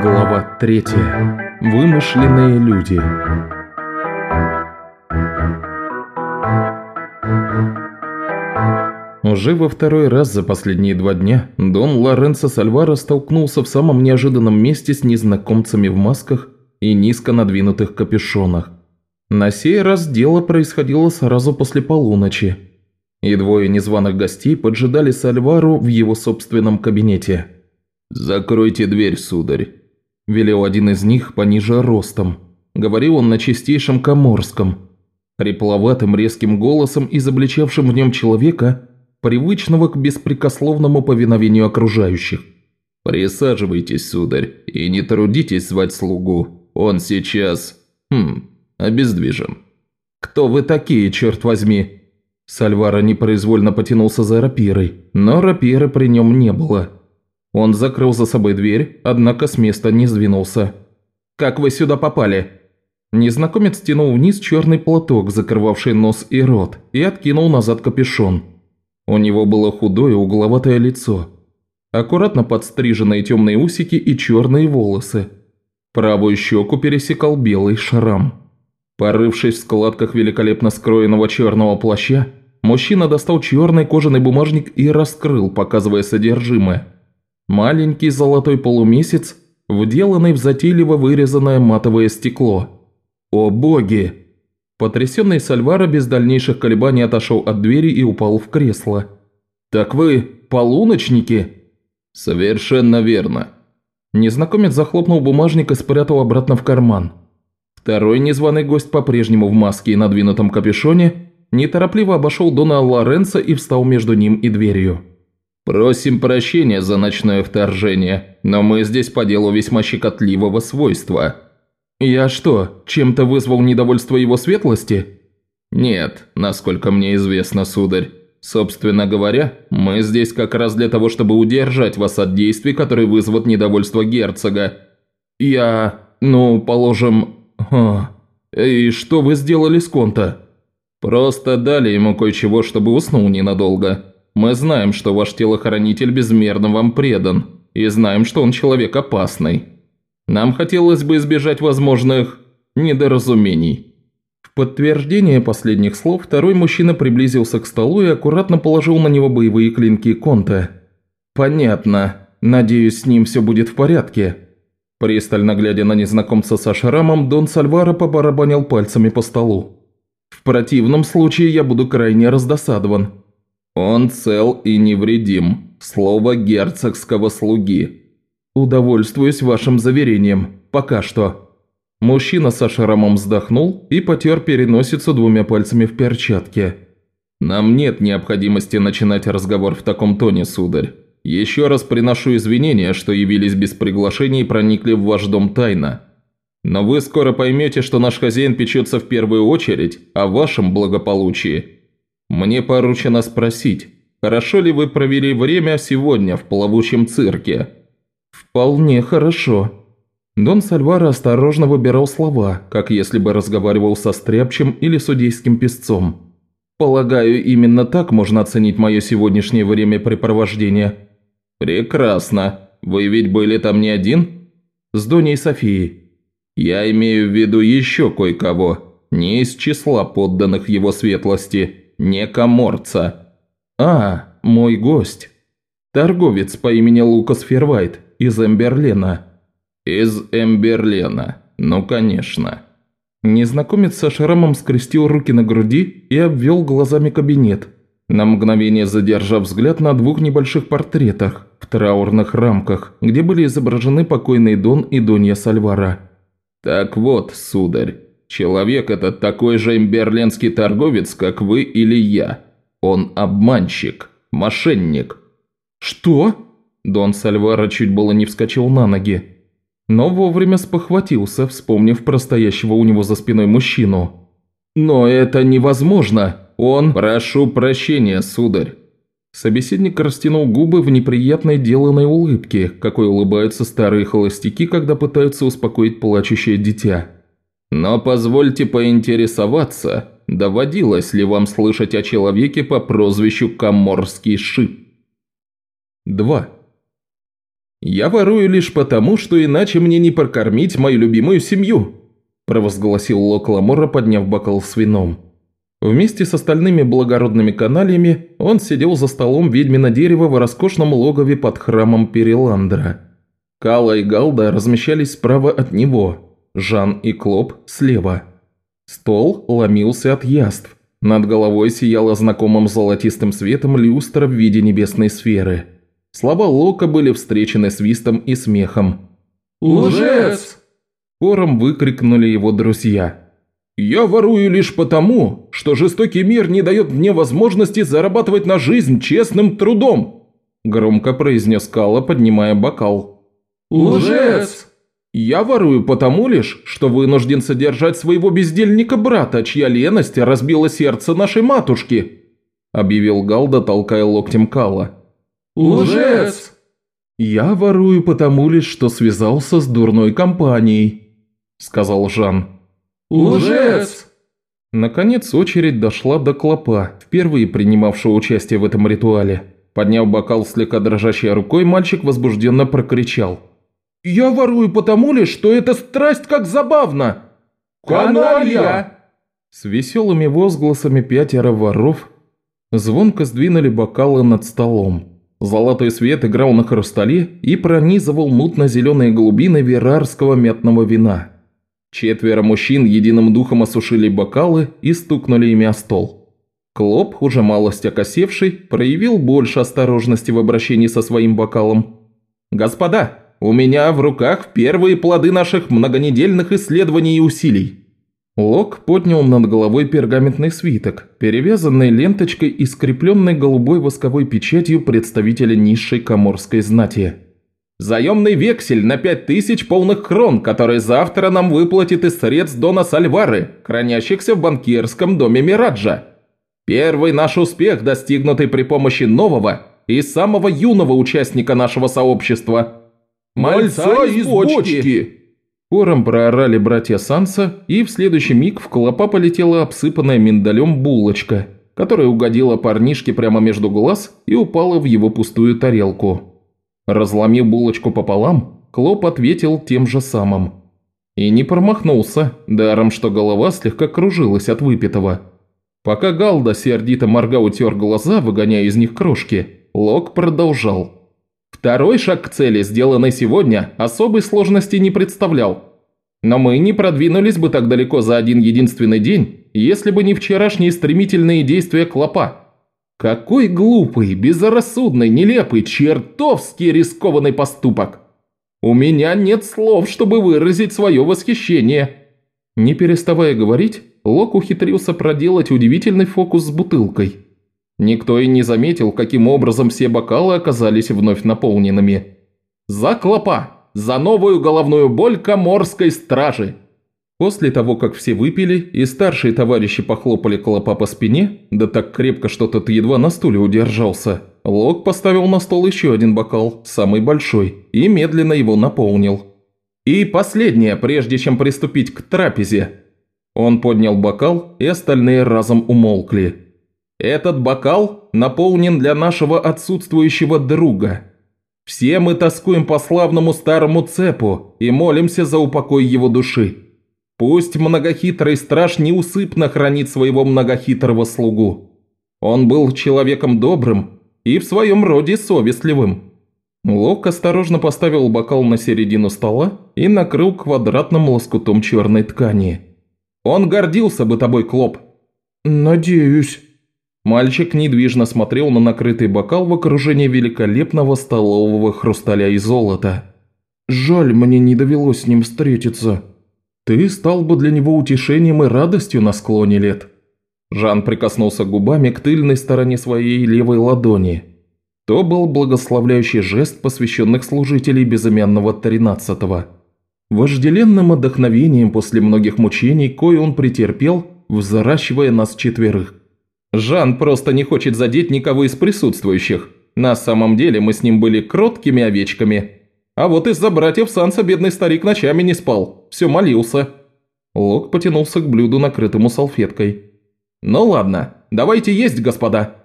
Глава третья. Вымышленные люди. Уже во второй раз за последние два дня Дон Лоренцо Сальвара столкнулся в самом неожиданном месте с незнакомцами в масках и низко надвинутых капюшонах. На сей раз дело происходило сразу после полуночи, и двое незваных гостей поджидали Сальвару в его собственном кабинете. «Закройте дверь, сударь», – велел один из них пониже ростом. Говорил он на чистейшем коморском, хрипловатым резким голосом, изобличавшим в нем человека, привычного к беспрекословному повиновению окружающих. «Присаживайтесь, сударь, и не трудитесь звать слугу. Он сейчас... Хм, обездвижен». «Кто вы такие, черт возьми?» Сальвара непроизвольно потянулся за рапирой, но рапиры при нем не было. Он закрыл за собой дверь, однако с места не сдвинулся. «Как вы сюда попали?» Незнакомец тянул вниз черный платок, закрывавший нос и рот, и откинул назад капюшон. У него было худое угловатое лицо, аккуратно подстриженные темные усики и черные волосы. Правую щеку пересекал белый шрам. Порывшись в складках великолепно скроенного черного плаща, мужчина достал черный кожаный бумажник и раскрыл, показывая содержимое – Маленький золотой полумесяц, вделанный в затейливо вырезанное матовое стекло. О боги! Потрясенный Сальвара без дальнейших колебаний отошел от двери и упал в кресло. «Так вы полуночники?» «Совершенно верно». Незнакомец захлопнул бумажник и спрятал обратно в карман. Второй незваный гость по-прежнему в маске и надвинутом капюшоне неторопливо обошел Дона Лоренца и встал между ним и дверью. «Просим прощения за ночное вторжение, но мы здесь по делу весьма щекотливого свойства». «Я что, чем-то вызвал недовольство его светлости?» «Нет, насколько мне известно, сударь. Собственно говоря, мы здесь как раз для того, чтобы удержать вас от действий, которые вызовут недовольство герцога». «Я... ну, положим... Ха. И что вы сделали с Конта?» «Просто дали ему кое-чего, чтобы уснул ненадолго». Мы знаем, что ваш телохранитель безмерно вам предан, и знаем, что он человек опасный. Нам хотелось бы избежать возможных недоразумений». В подтверждение последних слов второй мужчина приблизился к столу и аккуратно положил на него боевые клинки Конта. «Понятно. Надеюсь, с ним все будет в порядке». Пристально глядя на незнакомца со шрамом, Дон Сальвара побарабанил пальцами по столу. «В противном случае я буду крайне раздосадован. «Он цел и невредим. Слово герцогского слуги». «Удовольствуюсь вашим заверением. Пока что». Мужчина со шрамом вздохнул и потер переносицу двумя пальцами в перчатке. «Нам нет необходимости начинать разговор в таком тоне, сударь. Еще раз приношу извинения, что явились без приглашения и проникли в ваш дом тайно. Но вы скоро поймете, что наш хозяин печется в первую очередь о вашем благополучии». Мне поручено спросить, хорошо ли вы провели время сегодня в плавучем цирке?» «Вполне хорошо». Дон Сальваро осторожно выбирал слова, как если бы разговаривал со стряпчем или судейским песцом. «Полагаю, именно так можно оценить мое сегодняшнее времяпрепровождение». «Прекрасно. Вы ведь были там не один?» «С Доней Софией». «Я имею в виду еще кое-кого, не из числа подданных его светлости» не коморца». «А, мой гость. Торговец по имени Лукас Фервайт из Эмберлена». «Из Эмберлена. Ну, конечно». Незнакомец со шрамом скрестил руки на груди и обвел глазами кабинет, на мгновение задержав взгляд на двух небольших портретах в траурных рамках, где были изображены покойный Дон и Донья Сальвара. «Так вот, сударь, Человек этот такой же имберленский торговец, как вы или я. Он обманщик, мошенник». «Что?» Дон Сальвара чуть было не вскочил на ноги, но вовремя спохватился, вспомнив про стоящего у него за спиной мужчину. «Но это невозможно! Он...» «Прошу прощения, сударь!» Собеседник растянул губы в неприятной деланной улыбке, какой улыбаются старые холостяки, когда пытаются успокоить плачущее дитя. Но позвольте поинтересоваться, доводилось ли вам слышать о человеке по прозвищу Коморский Шип? 2. «Я ворую лишь потому, что иначе мне не прокормить мою любимую семью», провозгласил Лок Ламора, подняв бокал с вином. Вместе с остальными благородными каналиями он сидел за столом ведьмина дерева в роскошном логове под храмом Переландра. Кала и Галда размещались справа от него, Жан и Клоп слева. Стол ломился от яств. Над головой сияла знакомым золотистым светом люстра в виде небесной сферы. Слова Лока были встречены свистом и смехом. «Лжец!» Хором выкрикнули его друзья. «Я ворую лишь потому, что жестокий мир не дает мне возможности зарабатывать на жизнь честным трудом», громко произнес Кала, поднимая бокал. «Лжец!» «Я ворую потому лишь, что вынужден содержать своего бездельника-брата, чья леность разбила сердце нашей матушки», объявил Галда, толкая локтем Кала. «Лжец!» «Я ворую потому лишь, что связался с дурной компанией», сказал Жан. «Лжец!» Наконец очередь дошла до Клопа, впервые принимавшего участие в этом ритуале. Подняв бокал слегка дрожащей рукой, мальчик возбужденно прокричал. «Я ворую потому лишь, что это страсть как забавно!» «Каналья!» С веселыми возгласами пятеро воров звонко сдвинули бокалы над столом. Золотой свет играл на хрустале и пронизывал мутно-зеленые глубины верарского мятного вина. Четверо мужчин единым духом осушили бокалы и стукнули ими о стол. Клоп, уже малость окосевший, проявил больше осторожности в обращении со своим бокалом. «Господа, у меня в руках первые плоды наших многонедельных исследований и усилий». Лок поднял над головой пергаментный свиток, перевязанный ленточкой и скрепленный голубой восковой печатью представителя низшей коморской знати. Заемный вексель на пять тысяч полных крон, который завтра нам выплатит из средств Дона Сальвары, хранящихся в банкирском доме Мираджа. Первый наш успех, достигнутый при помощи нового и самого юного участника нашего сообщества. Мальца из бочки!» Хором проорали братья Санса, и в следующий миг в клопа полетела обсыпанная миндалем булочка, которая угодила парнишке прямо между глаз и упала в его пустую тарелку. Разломив булочку пополам, Клоп ответил тем же самым. И не промахнулся, даром что голова слегка кружилась от выпитого. Пока Галда сердито морга утер глаза, выгоняя из них крошки, Лок продолжал. Второй шаг к цели, сделанный сегодня, особой сложности не представлял. Но мы не продвинулись бы так далеко за один единственный день, если бы не вчерашние стремительные действия Клопа. Какой глупый, безрассудный, нелепый, чертовски рискованный поступок! У меня нет слов, чтобы выразить свое восхищение!» Не переставая говорить, Лок ухитрился проделать удивительный фокус с бутылкой. Никто и не заметил, каким образом все бокалы оказались вновь наполненными. «За клопа! За новую головную боль коморской стражи!» После того, как все выпили, и старшие товарищи похлопали Клопа по спине, да так крепко, что тот едва на стуле удержался, Лок поставил на стол еще один бокал, самый большой, и медленно его наполнил. И последнее, прежде чем приступить к трапезе. Он поднял бокал, и остальные разом умолкли. Этот бокал наполнен для нашего отсутствующего друга. Все мы тоскуем по славному старому цепу и молимся за упокой его души. Пусть многохитрый страж неусыпно хранит своего многохитрого слугу. Он был человеком добрым и в своем роде совестливым. Лок осторожно поставил бокал на середину стола и накрыл квадратным лоскутом черной ткани. Он гордился бы тобой, Клоп. «Надеюсь». Мальчик недвижно смотрел на накрытый бокал в окружении великолепного столового хрусталя и золота. «Жаль, мне не довелось с ним встретиться». Ты стал бы для него утешением и радостью на склоне лет». Жан прикоснулся губами к тыльной стороне своей левой ладони. То был благословляющий жест посвященных служителей безымянного тринадцатого. Вожделенным отдохновением после многих мучений, кое он претерпел, взращивая нас четверых. Жан просто не хочет задеть никого из присутствующих. На самом деле мы с ним были кроткими овечками, а вот из-за братьев Санса бедный старик ночами не спал, все молился». Лок потянулся к блюду, накрытому салфеткой. «Ну ладно, давайте есть, господа».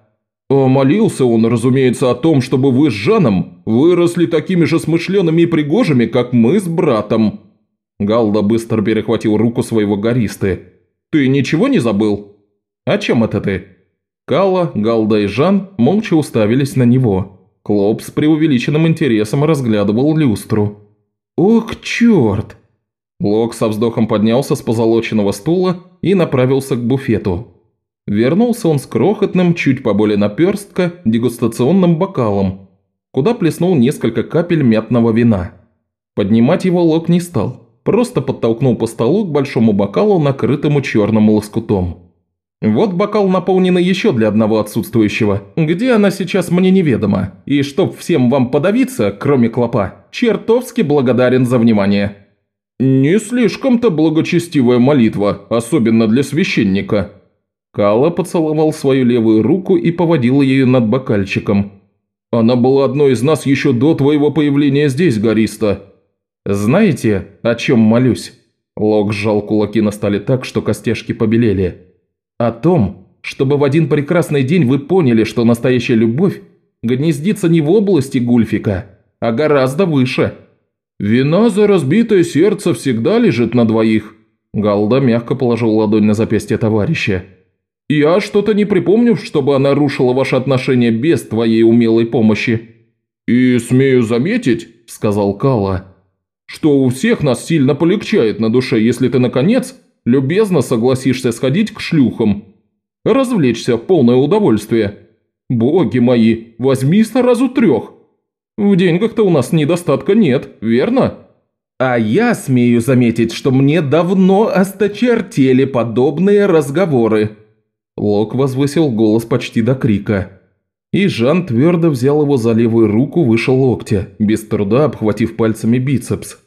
А молился он, разумеется, о том, чтобы вы с Жаном выросли такими же смышленными и пригожими, как мы с братом». Галда быстро перехватил руку своего гористы. «Ты ничего не забыл?» «О чем это ты?» Кала, Галда и Жан молча уставились на него. Клоп с преувеличенным интересом разглядывал люстру. «Ох, черт!» Лок со вздохом поднялся с позолоченного стула и направился к буфету. Вернулся он с крохотным, чуть поболее наперстка, дегустационным бокалом, куда плеснул несколько капель мятного вина. Поднимать его Лок не стал, просто подтолкнул по столу к большому бокалу, накрытому черным лоскутом. Вот бокал наполненный еще для одного отсутствующего. Где она сейчас, мне неведомо. И чтоб всем вам подавиться, кроме клопа, чертовски благодарен за внимание. «Не слишком-то благочестивая молитва, особенно для священника». Кала поцеловал свою левую руку и поводил ею над бокальчиком. «Она была одной из нас еще до твоего появления здесь, Гориста». «Знаете, о чем молюсь?» Лок сжал кулаки на столе так, что костяшки побелели. «О том, чтобы в один прекрасный день вы поняли, что настоящая любовь гнездится не в области Гульфика, а гораздо выше». «Вина за разбитое сердце всегда лежит на двоих», – Галда мягко положил ладонь на запястье товарища. «Я что-то не припомню, чтобы она рушила ваши отношения без твоей умелой помощи». «И смею заметить», – сказал Кала, – «что у всех нас сильно полегчает на душе, если ты, наконец, любезно согласишься сходить к шлюхам. Развлечься в полное удовольствие. Боги мои, возьми сразу трех. В деньгах-то у нас недостатка нет, верно?» «А я смею заметить, что мне давно осточертели подобные разговоры». Лок возвысил голос почти до крика. И Жан твердо взял его за левую руку выше локтя, без труда обхватив пальцами бицепс.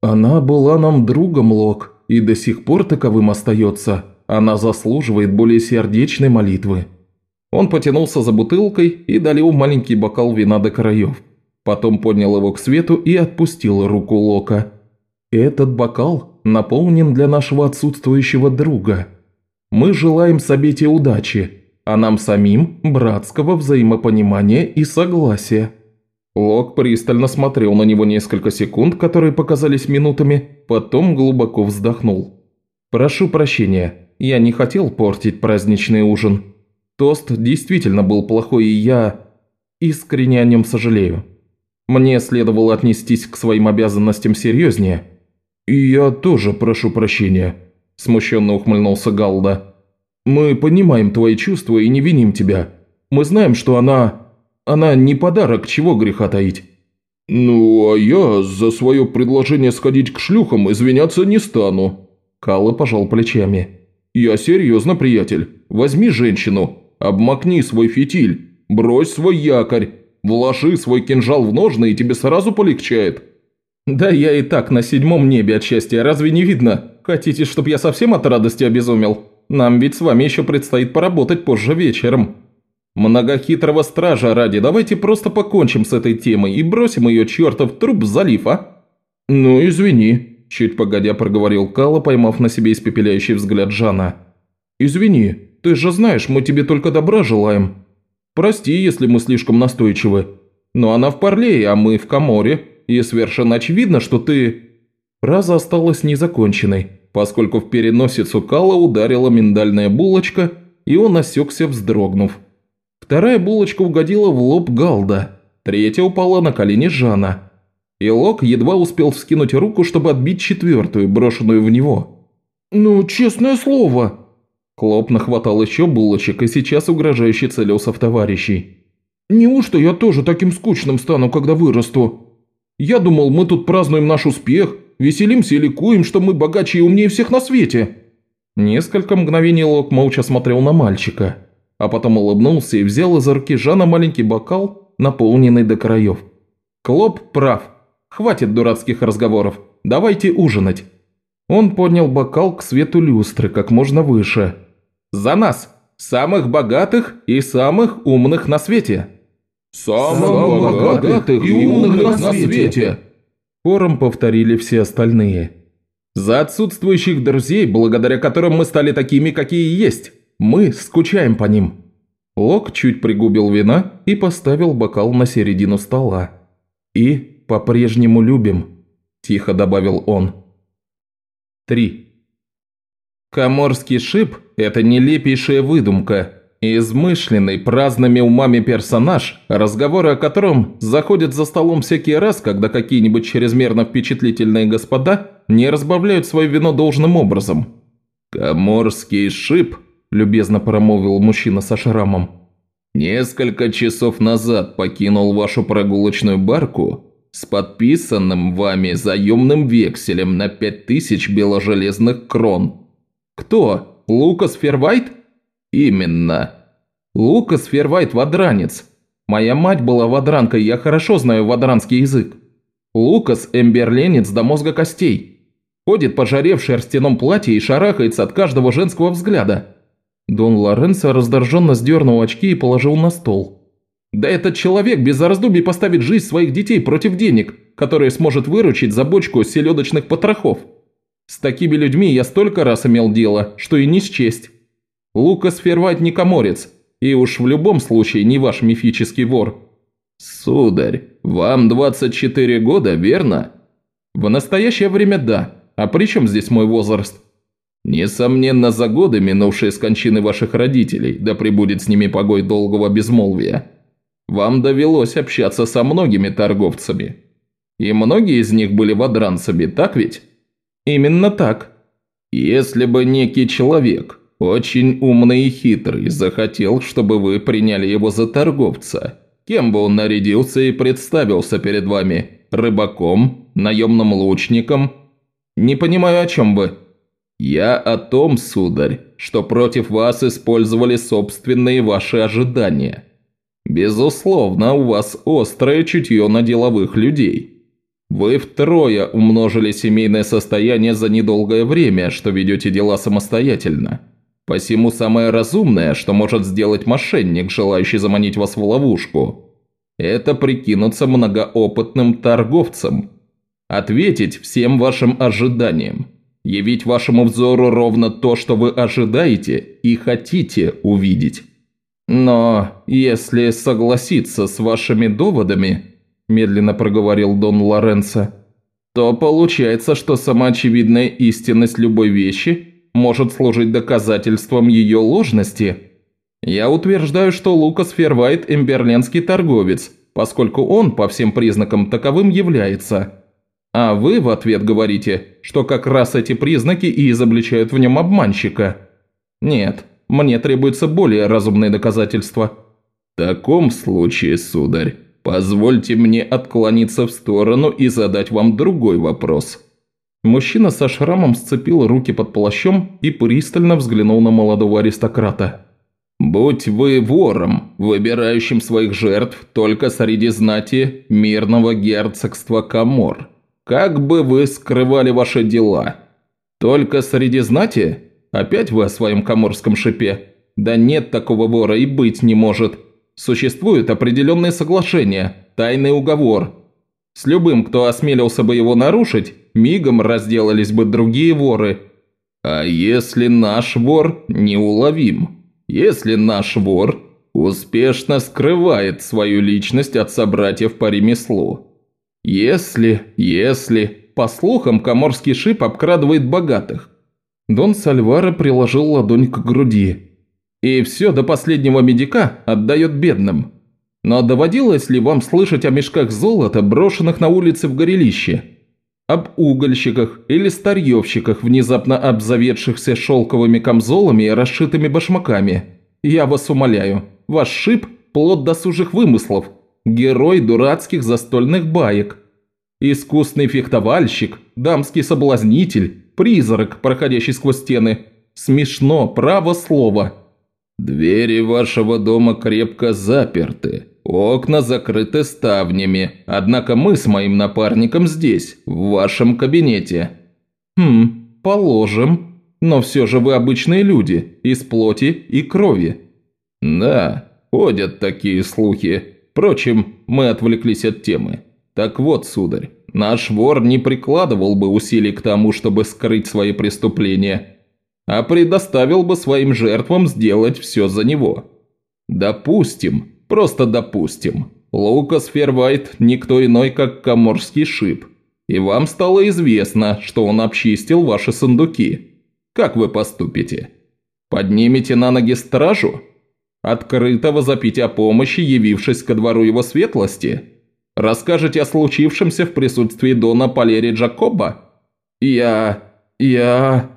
«Она была нам другом, Лок, и до сих пор таковым остается. Она заслуживает более сердечной молитвы». Он потянулся за бутылкой и долил маленький бокал вина до краев. Потом поднял его к свету и отпустил руку Лока. «Этот бокал наполнен для нашего отсутствующего друга. Мы желаем Сабете удачи, а нам самим – братского взаимопонимания и согласия». Лок пристально смотрел на него несколько секунд, которые показались минутами, потом глубоко вздохнул. «Прошу прощения, я не хотел портить праздничный ужин. Тост действительно был плохой, и я искренне о нем сожалею. Мне следовало отнестись к своим обязанностям серьезнее». «И я тоже прошу прощения», – смущенно ухмыльнулся Галда. «Мы понимаем твои чувства и не виним тебя. Мы знаем, что она... она не подарок, чего греха таить». «Ну, а я за свое предложение сходить к шлюхам извиняться не стану», – Калла пожал плечами. «Я серьезно, приятель. Возьми женщину, обмакни свой фитиль, брось свой якорь, Вложи свой кинжал в ножны, и тебе сразу полегчает». «Да я и так на седьмом небе от счастья, разве не видно? Хотите, чтобы я совсем от радости обезумел? Нам ведь с вами еще предстоит поработать позже вечером. Многохитрого стража ради, давайте просто покончим с этой темой и бросим ее чертов труп в залив, а?» «Ну, извини», – чуть погодя проговорил Кала, поймав на себе испепеляющий взгляд Жана. «Извини, ты же знаешь, мы тебе только добра желаем. Прости, если мы слишком настойчивы. Но она в Парлее, а мы в Каморе, и совершенно очевидно, что ты...» Фраза осталась незаконченной, поскольку в переносицу Кала ударила миндальная булочка, и он осекся, вздрогнув. Вторая булочка угодила в лоб Галда, третья упала на колени Жана. И Лок едва успел вскинуть руку, чтобы отбить четвертую, брошенную в него. «Ну, честное слово!» Клоп нахватал еще булочек и сейчас угрожающе целился в товарищей. «Неужто я тоже таким скучным стану, когда вырасту? Я думал, мы тут празднуем наш успех, веселимся и ликуем, что мы богаче и умнее всех на свете». Несколько мгновений Лок молча смотрел на мальчика, а потом улыбнулся и взял из руки Жана маленький бокал, наполненный до краев. «Клоп прав. Хватит дурацких разговоров. Давайте ужинать». Он поднял бокал к свету люстры как можно выше. «За нас! Самых богатых и самых умных на свете!» «Самых богатых и умных на свете!» Хором повторили все остальные. «За отсутствующих друзей, благодаря которым мы стали такими, какие есть. Мы скучаем по ним». Лок чуть пригубил вина и поставил бокал на середину стола. «И по-прежнему любим», – тихо добавил он. 3. Коморский шип – это нелепейшая выдумка, измышленный праздными умами персонаж, разговоры о котором заходят за столом всякий раз, когда какие-нибудь чрезмерно впечатлительные господа не разбавляют свое вино должным образом. «Коморский шип», – любезно промолвил мужчина со шрамом, – «несколько часов назад покинул вашу прогулочную барку с подписанным вами заемным векселем на пять тысяч беложелезных крон» «Кто? Лукас Фервайт?» «Именно. Лукас Фервайт – вадранец. Моя мать была вадранкой, я хорошо знаю вадранский язык. Лукас – эмберленец до мозга костей. Ходит пожарев в шерстяном платье и шарахается от каждого женского взгляда». Дон Лоренцо раздраженно сдернул очки и положил на стол. «Да этот человек без раздумий поставит жизнь своих детей против денег, которые сможет выручить за бочку селедочных потрохов». С такими людьми я столько раз имел дело, что и не счесть. Лукас Фервайт не коморец, и уж в любом случае не ваш мифический вор». «Сударь, вам 24 года, верно?» «В настоящее время да. А при чем здесь мой возраст?» «Несомненно, за годы, минувшие с кончины ваших родителей, да пребудет с ними погой долгого безмолвия, вам довелось общаться со многими торговцами. И многие из них были вадранцами, так ведь?» «Именно так. Если бы некий человек, очень умный и хитрый, захотел, чтобы вы приняли его за торговца, кем бы он нарядился и представился перед вами? Рыбаком? Наемным лучником? Не понимаю, о чем вы?» «Я о том, сударь, что против вас использовали собственные ваши ожидания. Безусловно, у вас острое чутье на деловых людей». Вы втрое умножили семейное состояние за недолгое время, что ведете дела самостоятельно. Посему самое разумное, что может сделать мошенник, желающий заманить вас в ловушку, это прикинуться многоопытным торговцем. Ответить всем вашим ожиданиям. Явить вашему взору ровно то, что вы ожидаете и хотите увидеть. Но если согласиться с вашими доводами, медленно проговорил Дон Лоренцо, то получается, что самоочевидная истинность любой вещи может служить доказательством ее ложности. Я утверждаю, что Лукас Фервайт – эмберленский торговец, поскольку он по всем признакам таковым является. А вы в ответ говорите, что как раз эти признаки и изобличают в нем обманщика. Нет, мне требуется более разумные доказательства. В таком случае, сударь, Позвольте мне отклониться в сторону и задать вам другой вопрос». Мужчина со шрамом сцепил руки под плащом и пристально взглянул на молодого аристократа. «Будь вы вором, выбирающим своих жертв только среди знати мирного герцогства Камор, как бы вы скрывали ваши дела? Только среди знати? Опять вы о своем каморском шипе? Да нет такого вора и быть не может. Существует определенное соглашение, тайный уговор. С любым, кто осмелился бы его нарушить, мигом разделались бы другие воры. А если наш вор неуловим? Если наш вор успешно скрывает свою личность от собратьев по ремеслу? Если, если, по слухам, коморский шип обкрадывает богатых. Дон Сальвара приложил ладонь к груди. И все до последнего медика отдает бедным. Но доводилось ли вам слышать о мешках золота, брошенных на улице в горелище? Об угольщиках или старьевщиках, внезапно обзаведшихся шелковыми камзолами и расшитыми башмаками? Я вас умоляю, ваш шип – плод досужих вымыслов, герой дурацких застольных баек. Искусный фехтовальщик, дамский соблазнитель, призрак, проходящий сквозь стены. Смешно, право слово – «Двери вашего дома крепко заперты, окна закрыты ставнями, однако мы с моим напарником здесь, в вашем кабинете». «Хм, положим. Но все же вы обычные люди, из плоти и крови». «Да, ходят такие слухи. Впрочем, мы отвлеклись от темы. Так вот, сударь, наш вор не прикладывал бы усилий к тому, чтобы скрыть свои преступления» а предоставил бы своим жертвам сделать все за него. Допустим, просто допустим, Лукас Фервайт никто иной, как Коморский шип. И вам стало известно, что он обчистил ваши сундуки. Как вы поступите? Поднимете на ноги стражу? Открыто возопите о помощи, явившись ко двору его светлости? Расскажете о случившемся в присутствии Дона Палери Джакоба? Я... я...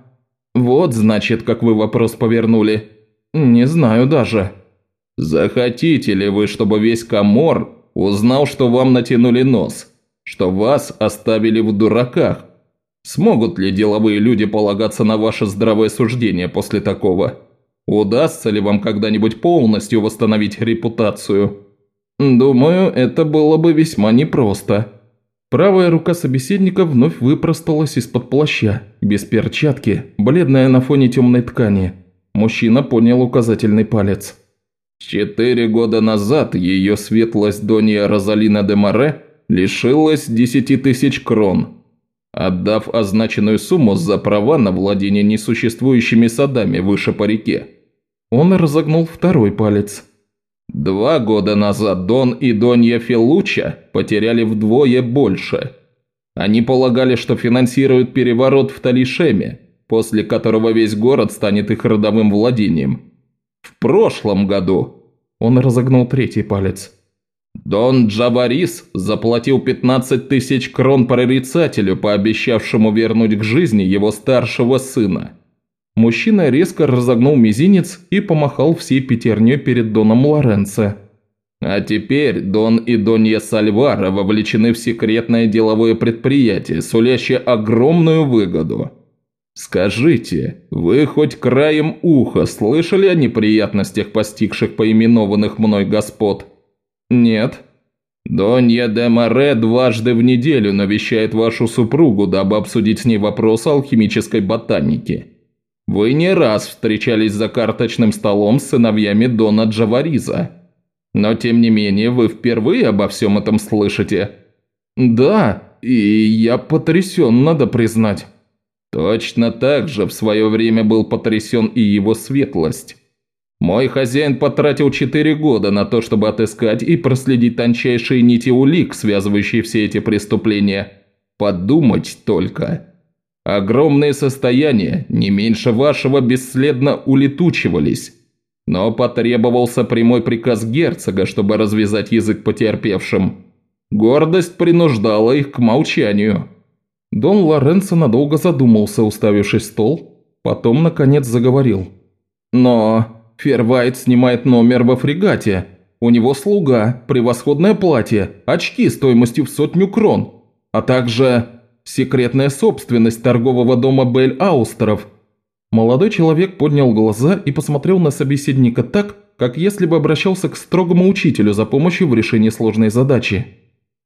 Вот, значит, как вы вопрос повернули. Не знаю даже. Захотите ли вы, чтобы весь Камор узнал, что вам натянули нос? Что вас оставили в дураках? Смогут ли деловые люди полагаться на ваше здравое суждение после такого? Удастся ли вам когда-нибудь полностью восстановить репутацию? Думаю, это было бы весьма непросто. Правая рука собеседника вновь выпросталась из-под плаща, без перчатки, бледная на фоне темной ткани. Мужчина поднял указательный палец. Четыре года назад ее светлость Донья Розалина де Море лишилась десяти тысяч крон, отдав означенную сумму за права на владение несуществующими садами выше по реке. Он разогнул второй палец. Два года назад Дон и Донья Фелуча потеряли вдвое больше. Они полагали, что финансируют переворот в Талишеме, после которого весь город станет их родовым владением. В прошлом году он разогнул третий палец. Дон Джаварис заплатил 15 тысяч крон прорицателю, пообещавшему вернуть к жизни его старшего сына. Мужчина резко разогнул мизинец и помахал всей пятерней перед Доном Лоренцо. А теперь Дон и Донья Сальвара вовлечены в секретное деловое предприятие, сулящее огромную выгоду. Скажите, вы хоть краем уха слышали о неприятностях, постигших поименованных мной господ? Нет. Донья де Море дважды в неделю навещает вашу супругу, дабы обсудить с ней вопрос алхимической ботаники. Вы не раз встречались за карточным столом с сыновьями Дона Джавариза. Но тем не менее вы впервые обо всем этом слышите. Да, и я потрясен, надо признать. Точно так же в свое время был потрясен и его светлость. Мой хозяин потратил четыре года на то, чтобы отыскать и проследить тончайшие нити улик, связывающие все эти преступления. Подумать только. Огромные состояния, не меньше вашего, бесследно улетучивались. Но потребовался прямой приказ герцога, чтобы развязать язык потерпевшим. Гордость принуждала их к молчанию. Дон Лоренцо надолго задумался, уставившись в стол, потом, наконец, заговорил. «Но Фервайт снимает номер во фрегате. У него слуга, превосходное платье, очки стоимостью в сотню крон, а также секретная собственность торгового дома Бель Аустеров. Молодой человек поднял глаза и посмотрел на собеседника так, как если бы обращался к строгому учителю за помощью в решении сложной задачи.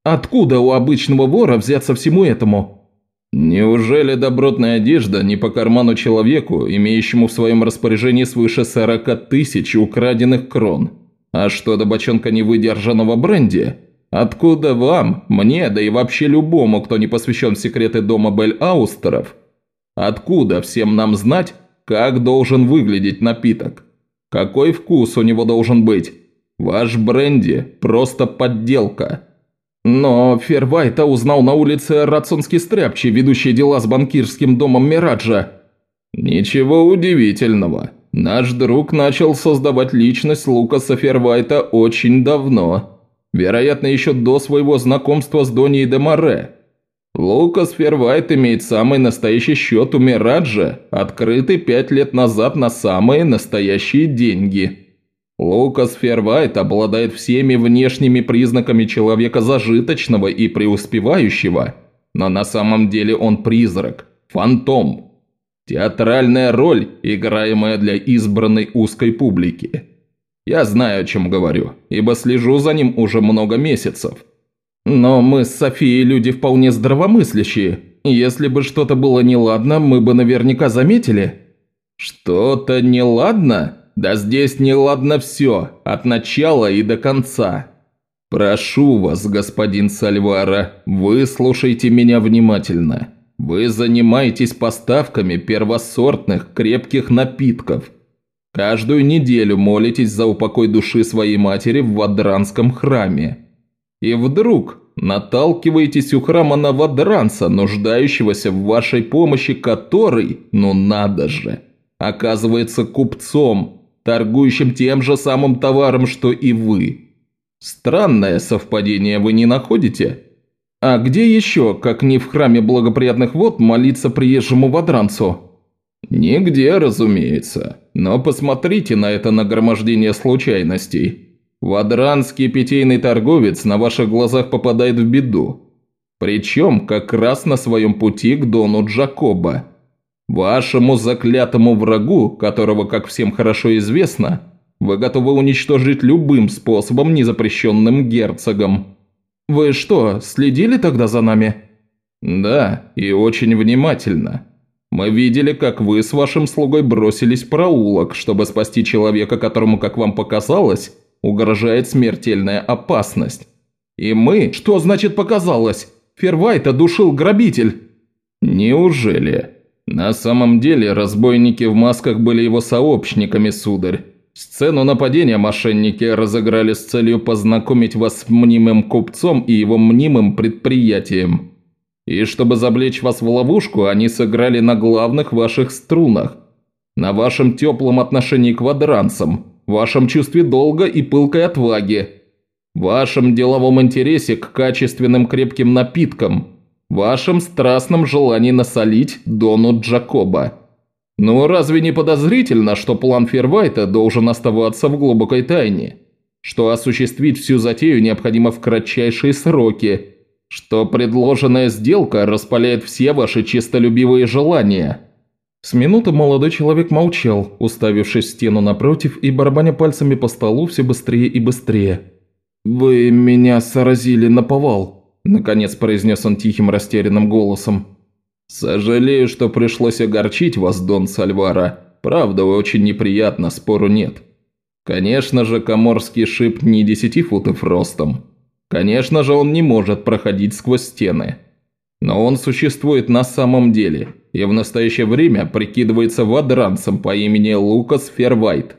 «Откуда у обычного вора взяться всему этому?» «Неужели добротная одежда не по карману человеку, имеющему в своем распоряжении свыше 40 тысяч украденных крон? А что до бочонка невыдержанного бренди, Откуда вам, мне, да и вообще любому, кто не посвящен секреты дома Бель-Аустеров, откуда всем нам знать, как должен выглядеть напиток? Какой вкус у него должен быть? Ваш бренди – просто подделка. Но Фервайта узнал на улице Рацонский Стряпчий, ведущий дела с банкирским домом Мираджа. Ничего удивительного. Наш друг начал создавать личность Лукаса Фервайта очень давно. Вероятно, еще до своего знакомства с Доней де Море. Лукас Фервайт имеет самый настоящий счет у Мираджа, открытый пять лет назад на самые настоящие деньги. Лукас Фервайт обладает всеми внешними признаками человека зажиточного и преуспевающего, но на самом деле он призрак, фантом. Театральная роль, играемая для избранной узкой публики. Я знаю, о чем говорю, ибо слежу за ним уже много месяцев. Но мы с Софией люди вполне здравомыслящие. Если бы что-то было неладно, мы бы наверняка заметили». «Что-то неладно? Да здесь неладно все, от начала и до конца. Прошу вас, господин Сальвара, выслушайте меня внимательно. Вы занимаетесь поставками первосортных крепких напитков» Каждую неделю молитесь за упокой души своей матери в Вадранском храме. И вдруг наталкиваетесь у храма на Вадранца, нуждающегося в вашей помощи, который, ну надо же, оказывается купцом, торгующим тем же самым товаром, что и вы. Странное совпадение вы не находите? А где еще, как не в храме благоприятных вод, молиться приезжему Вадранцу? «Нигде, разумеется. Но посмотрите на это нагромождение случайностей. Вадранский питейный торговец на ваших глазах попадает в беду. Причем как раз на своем пути к Дону Джакоба. Вашему заклятому врагу, которого, как всем хорошо известно, вы готовы уничтожить любым способом, незапрещенным герцогом. Вы что, следили тогда за нами?» «Да, и очень внимательно. Мы видели, как вы с вашим слугой бросились в проулок, чтобы спасти человека, которому, как вам показалось, угрожает смертельная опасность. И мы... Что значит показалось? Фервайта душил грабитель. Неужели? На самом деле разбойники в масках были его сообщниками, сударь. Сцену нападения мошенники разыграли с целью познакомить вас с мнимым купцом и его мнимым предприятием. И чтобы завлечь вас в ловушку, они сыграли на главных ваших струнах. На вашем теплом отношении к вадранцам, вашем чувстве долга и пылкой отваге, вашем деловом интересе к качественным крепким напиткам, вашем страстном желании насолить Дону Джакоба. Ну разве не подозрительно, что план Фервайта должен оставаться в глубокой тайне? Что осуществить всю затею необходимо в кратчайшие сроки – что предложенная сделка распаляет все ваши чистолюбивые желания». С минуты молодой человек молчал, уставившись в стену напротив и барабаня пальцами по столу все быстрее и быстрее. «Вы меня сразили на повал», – наконец произнес он тихим растерянным голосом. «Сожалею, что пришлось огорчить вас, Дон Сальвара. Правда, очень неприятно, спору нет. Конечно же, коморский шип не десяти футов ростом, Конечно же, он не может проходить сквозь стены. Но он существует на самом деле, и в настоящее время прикидывается вадранцем по имени Лукас Фервайт.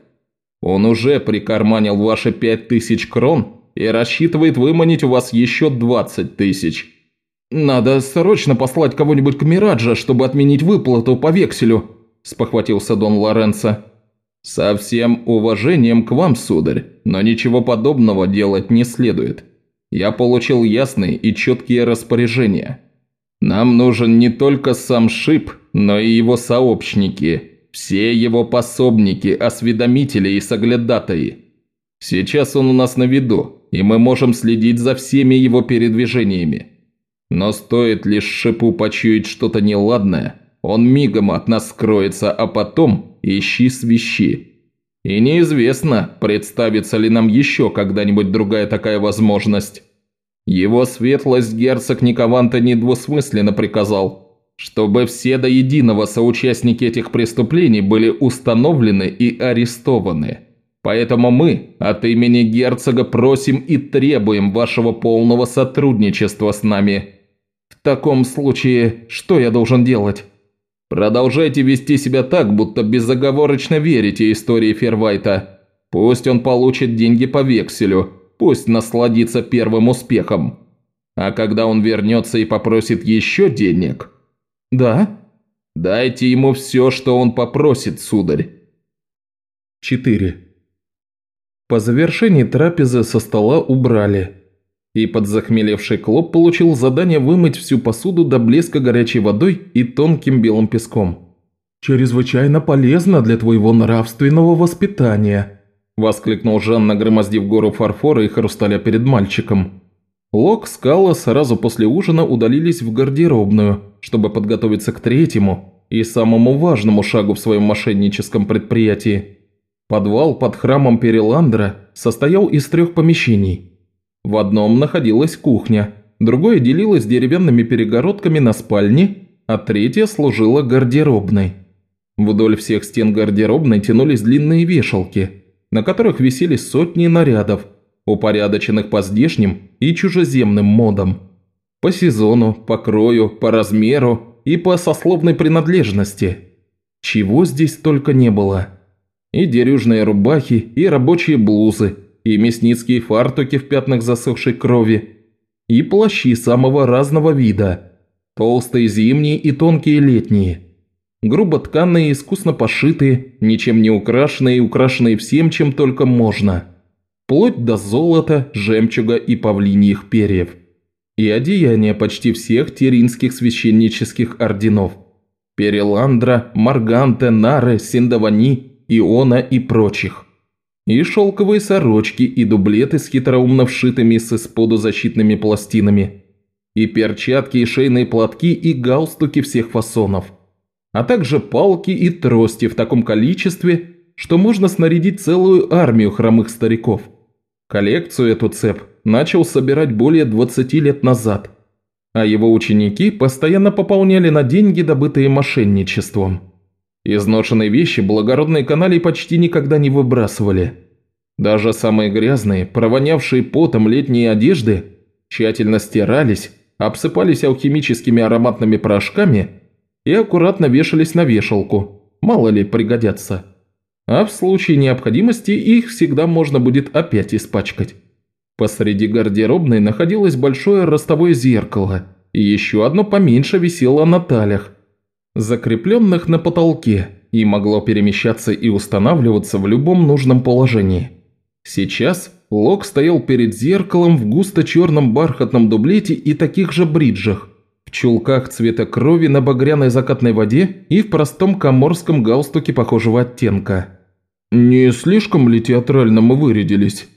Он уже прикарманил ваши пять тысяч крон и рассчитывает выманить у вас еще двадцать тысяч. «Надо срочно послать кого-нибудь к Мираджа, чтобы отменить выплату по векселю», – спохватился Дон Лоренцо. «Со всем уважением к вам, сударь, но ничего подобного делать не следует я получил ясные и четкие распоряжения. Нам нужен не только сам Шип, но и его сообщники, все его пособники, осведомители и соглядатаи. Сейчас он у нас на виду, и мы можем следить за всеми его передвижениями. Но стоит лишь Шипу почуять что-то неладное, он мигом от нас скроется, а потом ищи свищи. И неизвестно, представится ли нам еще когда-нибудь другая такая возможность. Его светлость герцог Никованта недвусмысленно приказал, чтобы все до единого соучастники этих преступлений были установлены и арестованы. Поэтому мы от имени герцога просим и требуем вашего полного сотрудничества с нами. В таком случае, что я должен делать? Продолжайте вести себя так, будто безоговорочно верите истории Фервайта. Пусть он получит деньги по векселю, пусть насладится первым успехом. А когда он вернется и попросит еще денег... Да? Дайте ему все, что он попросит, сударь. 4. По завершении трапезы со стола убрали, и подзахмелевший Клоп получил задание вымыть всю посуду до блеска горячей водой и тонким белым песком. «Чрезвычайно полезно для твоего нравственного воспитания», – воскликнул Жан, нагромоздив гору фарфора и хрусталя перед мальчиком. Лок с сразу после ужина удалились в гардеробную, чтобы подготовиться к третьему и самому важному шагу в своем мошенническом предприятии. Подвал под храмом Переландра состоял из трех помещений – в одном находилась кухня, другое делилось деревянными перегородками на спальне, а третье служило гардеробной. Вдоль всех стен гардеробной тянулись длинные вешалки, на которых висели сотни нарядов, упорядоченных по здешним и чужеземным модам. По сезону, по крою, по размеру и по сословной принадлежности. Чего здесь только не было. И дерюжные рубахи, и рабочие блузы, и мясницкие фартуки в пятнах засохшей крови, и плащи самого разного вида, толстые зимние и тонкие летние, грубо тканые, искусно пошитые, ничем не украшенные и украшенные всем, чем только можно, вплоть до золота, жемчуга и павлиньих перьев, и одеяния почти всех теринских священнических орденов – Переландра, Марганте, Нары, Синдавани, Иона и прочих. И шелковые сорочки, и дублеты с хитроумно вшитыми с исподу защитными пластинами. И перчатки, и шейные платки, и галстуки всех фасонов. А также палки и трости в таком количестве, что можно снарядить целую армию хромых стариков. Коллекцию эту цеп начал собирать более 20 лет назад – а его ученики постоянно пополняли на деньги, добытые мошенничеством. Изношенные вещи благородные канали почти никогда не выбрасывали. Даже самые грязные, провонявшие потом летние одежды тщательно стирались, обсыпались алхимическими ароматными порошками и аккуратно вешались на вешалку, мало ли пригодятся. А в случае необходимости их всегда можно будет опять испачкать. Посреди гардеробной находилось большое ростовое зеркало, и еще одно поменьше висело на талях, закрепленных на потолке, и могло перемещаться и устанавливаться в любом нужном положении. Сейчас Лок стоял перед зеркалом в густо-черном бархатном дублете и таких же бриджах, в чулках цвета крови на багряной закатной воде и в простом коморском галстуке похожего оттенка. «Не слишком ли театрально мы вырядились?»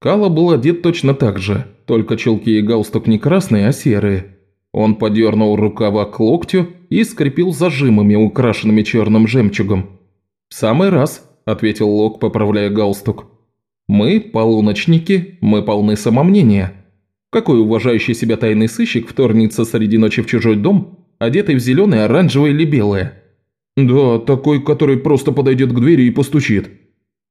Кала был одет точно так же, только челки и галстук не красные, а серые. Он подернул рукава к локтю и скрепил зажимами, украшенными черным жемчугом. «В самый раз», – ответил Лок, поправляя галстук. «Мы – полуночники, мы полны самомнения. Какой уважающий себя тайный сыщик вторгнется среди ночи в чужой дом, одетый в зеленое, оранжевое или белое?» «Да, такой, который просто подойдет к двери и постучит»,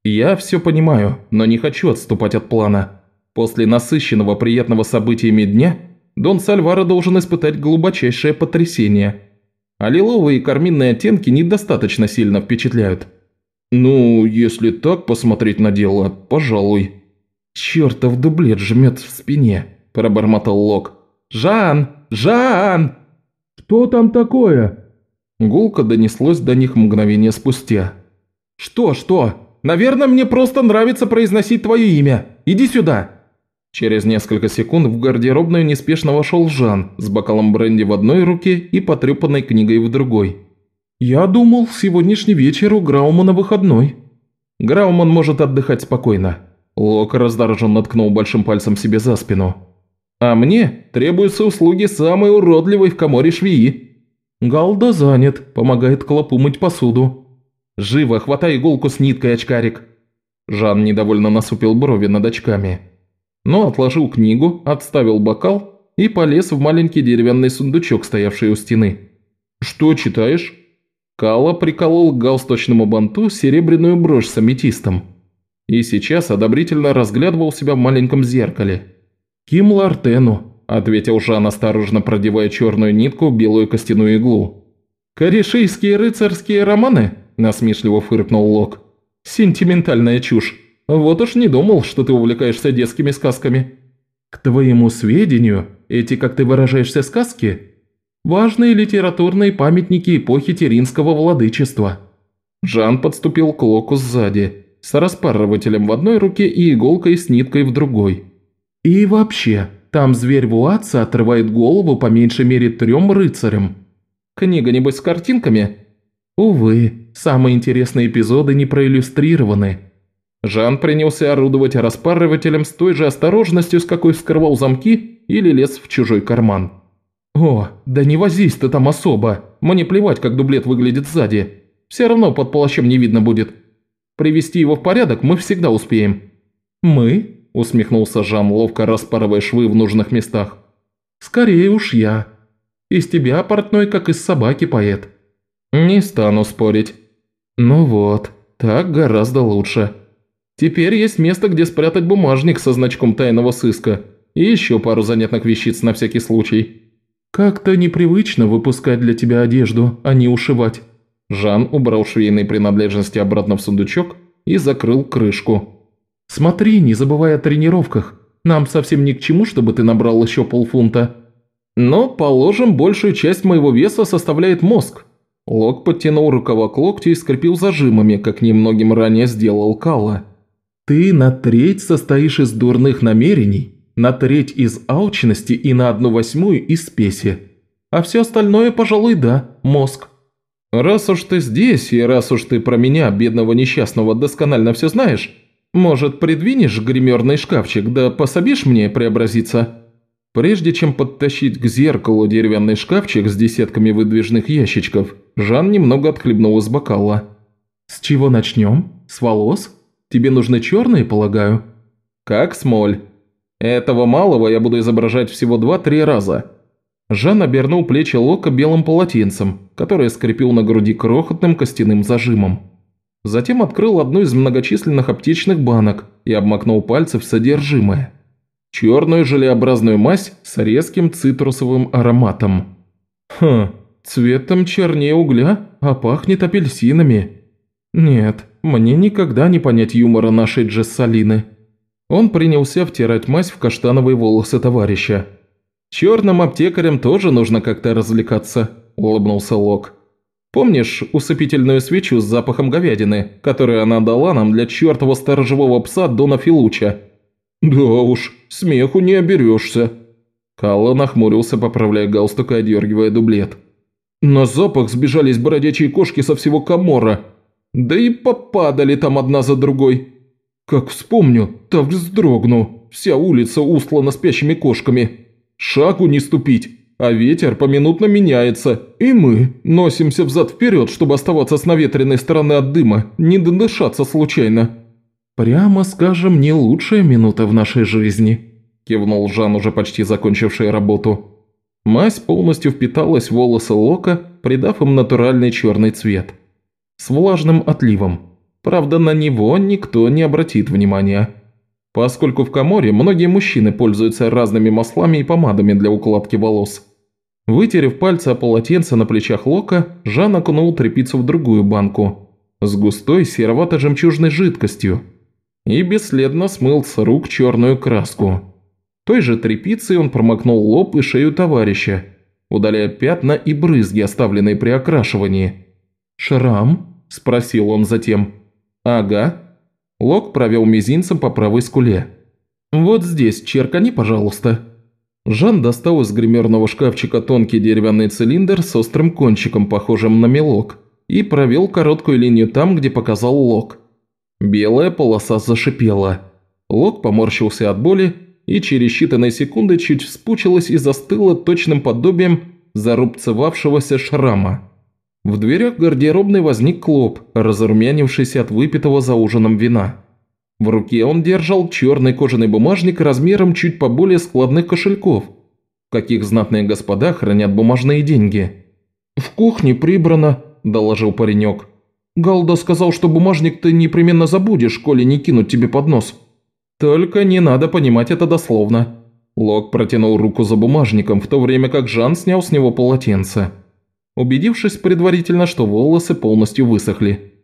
«Я все понимаю, но не хочу отступать от плана. После насыщенного приятного событиями дня Дон Сальваро должен испытать глубочайшее потрясение. А лиловые и карминные оттенки недостаточно сильно впечатляют». «Ну, если так посмотреть на дело, пожалуй». «Чертов дублет жмет в спине», – пробормотал Лок. «Жан! Жан!» «Что там такое?» Гулко донеслось до них мгновение спустя. «Что, что?» Наверное, мне просто нравится произносить твое имя. Иди сюда!» Через несколько секунд в гардеробную неспешно вошел Жан с бокалом бренди в одной руке и потрепанной книгой в другой. «Я думал, сегодняшний вечер у Граумана выходной». «Грауман может отдыхать спокойно». Лок раздраженно ткнул большим пальцем себе за спину. «А мне требуются услуги самой уродливой в коморе швеи». «Галда занят, помогает клопу мыть посуду», «Живо, хватай иголку с ниткой, очкарик!» Жан недовольно насупил брови над очками. Но отложил книгу, отставил бокал и полез в маленький деревянный сундучок, стоявший у стены. «Что читаешь?» Кала приколол к галсточному банту серебряную брошь с аметистом. И сейчас одобрительно разглядывал себя в маленьком зеркале. «Ким Лартену», – ответил Жан, осторожно продевая черную нитку в белую костяную иглу. «Корешейские рыцарские романы?» насмешливо фыркнул Лок. «Сентиментальная чушь. Вот уж не думал, что ты увлекаешься детскими сказками». «К твоему сведению, эти, как ты выражаешься, сказки – важные литературные памятники эпохи Теринского владычества». Жан подступил к Локу сзади, с распарывателем в одной руке и иголкой с ниткой в другой. «И вообще, там зверь Вуатса отрывает голову по меньшей мере трем рыцарям». «Книга, небось, с картинками?» «Увы, самые интересные эпизоды не проиллюстрированы». Жан принялся орудовать распарывателем с той же осторожностью, с какой вскрывал замки или лез в чужой карман. «О, да не возись ты там особо. Мне плевать, как дублет выглядит сзади. Все равно под плащом не видно будет. Привести его в порядок мы всегда успеем». «Мы?» – усмехнулся Жан, ловко распарывая швы в нужных местах. «Скорее уж я. Из тебя портной, как из собаки поэт». «Не стану спорить». «Ну вот, так гораздо лучше. Теперь есть место, где спрятать бумажник со значком тайного сыска и еще пару занятных вещиц на всякий случай. Как-то непривычно выпускать для тебя одежду, а не ушивать». Жан убрал швейные принадлежности обратно в сундучок и закрыл крышку. «Смотри, не забывай о тренировках. Нам совсем ни к чему, чтобы ты набрал еще полфунта. Но, положим, большую часть моего веса составляет мозг». Лок подтянул рукава к локтю и скрепил зажимами, как немногим ранее сделал Калла. «Ты на треть состоишь из дурных намерений, на треть из алчности и на одну восьмую из спеси. А все остальное, пожалуй, да, мозг. Раз уж ты здесь, и раз уж ты про меня, бедного несчастного, досконально все знаешь, может, придвинешь гримерный шкафчик, да пособишь мне преобразиться?» Прежде чем подтащить к зеркалу деревянный шкафчик с десятками выдвижных ящичков, Жан немного отхлебнул из бокала. «С чего начнем? С волос? Тебе нужны черные, полагаю?» «Как смоль. Этого малого я буду изображать всего два-три раза». Жан обернул плечи Лока белым полотенцем, которое скрепил на груди крохотным костяным зажимом. Затем открыл одну из многочисленных аптечных банок и обмакнул пальцы в содержимое. Черную желеобразную мазь с резким цитрусовым ароматом. «Хм, цветом чернее угля, а пахнет апельсинами. Нет, мне никогда не понять юмора нашей Джессалины». Он принялся втирать мазь в каштановые волосы товарища. «Черным аптекарям тоже нужно как-то развлекаться», – улыбнулся Лок. «Помнишь усыпительную свечу с запахом говядины, которую она дала нам для чертова сторожевого пса Дона Филуча?» «Да уж, смеху не оберешься». Калла нахмурился, поправляя галстук и одергивая дублет. «На запах сбежались бродячие кошки со всего Камора. Да и попадали там одна за другой. Как вспомню, так вздрогну. Вся улица устлана спящими кошками. Шагу не ступить, а ветер поминутно меняется. И мы носимся взад-вперед, чтобы оставаться с наветренной стороны от дыма, не дышаться случайно». «Прямо скажем, не лучшая минута в нашей жизни», – кивнул Жан, уже почти закончивший работу. Мазь полностью впиталась в волосы Лока, придав им натуральный черный цвет. С влажным отливом. Правда, на него никто не обратит внимания. Поскольку в Каморе многие мужчины пользуются разными маслами и помадами для укладки волос. Вытерев пальцы о полотенце на плечах Лока, Жан окунул тряпицу в другую банку с густой серовато-жемчужной жидкостью и бесследно смыл с рук черную краску. Той же тряпицей он промокнул лоб и шею товарища, удаляя пятна и брызги, оставленные при окрашивании. «Шрам?» – спросил он затем. «Ага». Лок провел мизинцем по правой скуле. «Вот здесь черкани, пожалуйста». Жан достал из гримерного шкафчика тонкий деревянный цилиндр с острым кончиком, похожим на мелок, и провел короткую линию там, где показал Лок. Белая полоса зашипела. Лок поморщился от боли и через считанные секунды чуть вспучилась и застыла точным подобием зарубцевавшегося шрама. В дверях гардеробной возник Клоп, разрумянившийся от выпитого за ужином вина. В руке он держал черный кожаный бумажник размером чуть поболее складных кошельков, в каких знатные господа хранят бумажные деньги. «В кухне прибрано», – доложил паренек. «Галда сказал, что бумажник ты непременно забудешь, коли не кинуть тебе под нос». «Только не надо понимать это дословно». Лок протянул руку за бумажником, в то время как Жан снял с него полотенце убедившись предварительно, что волосы полностью высохли.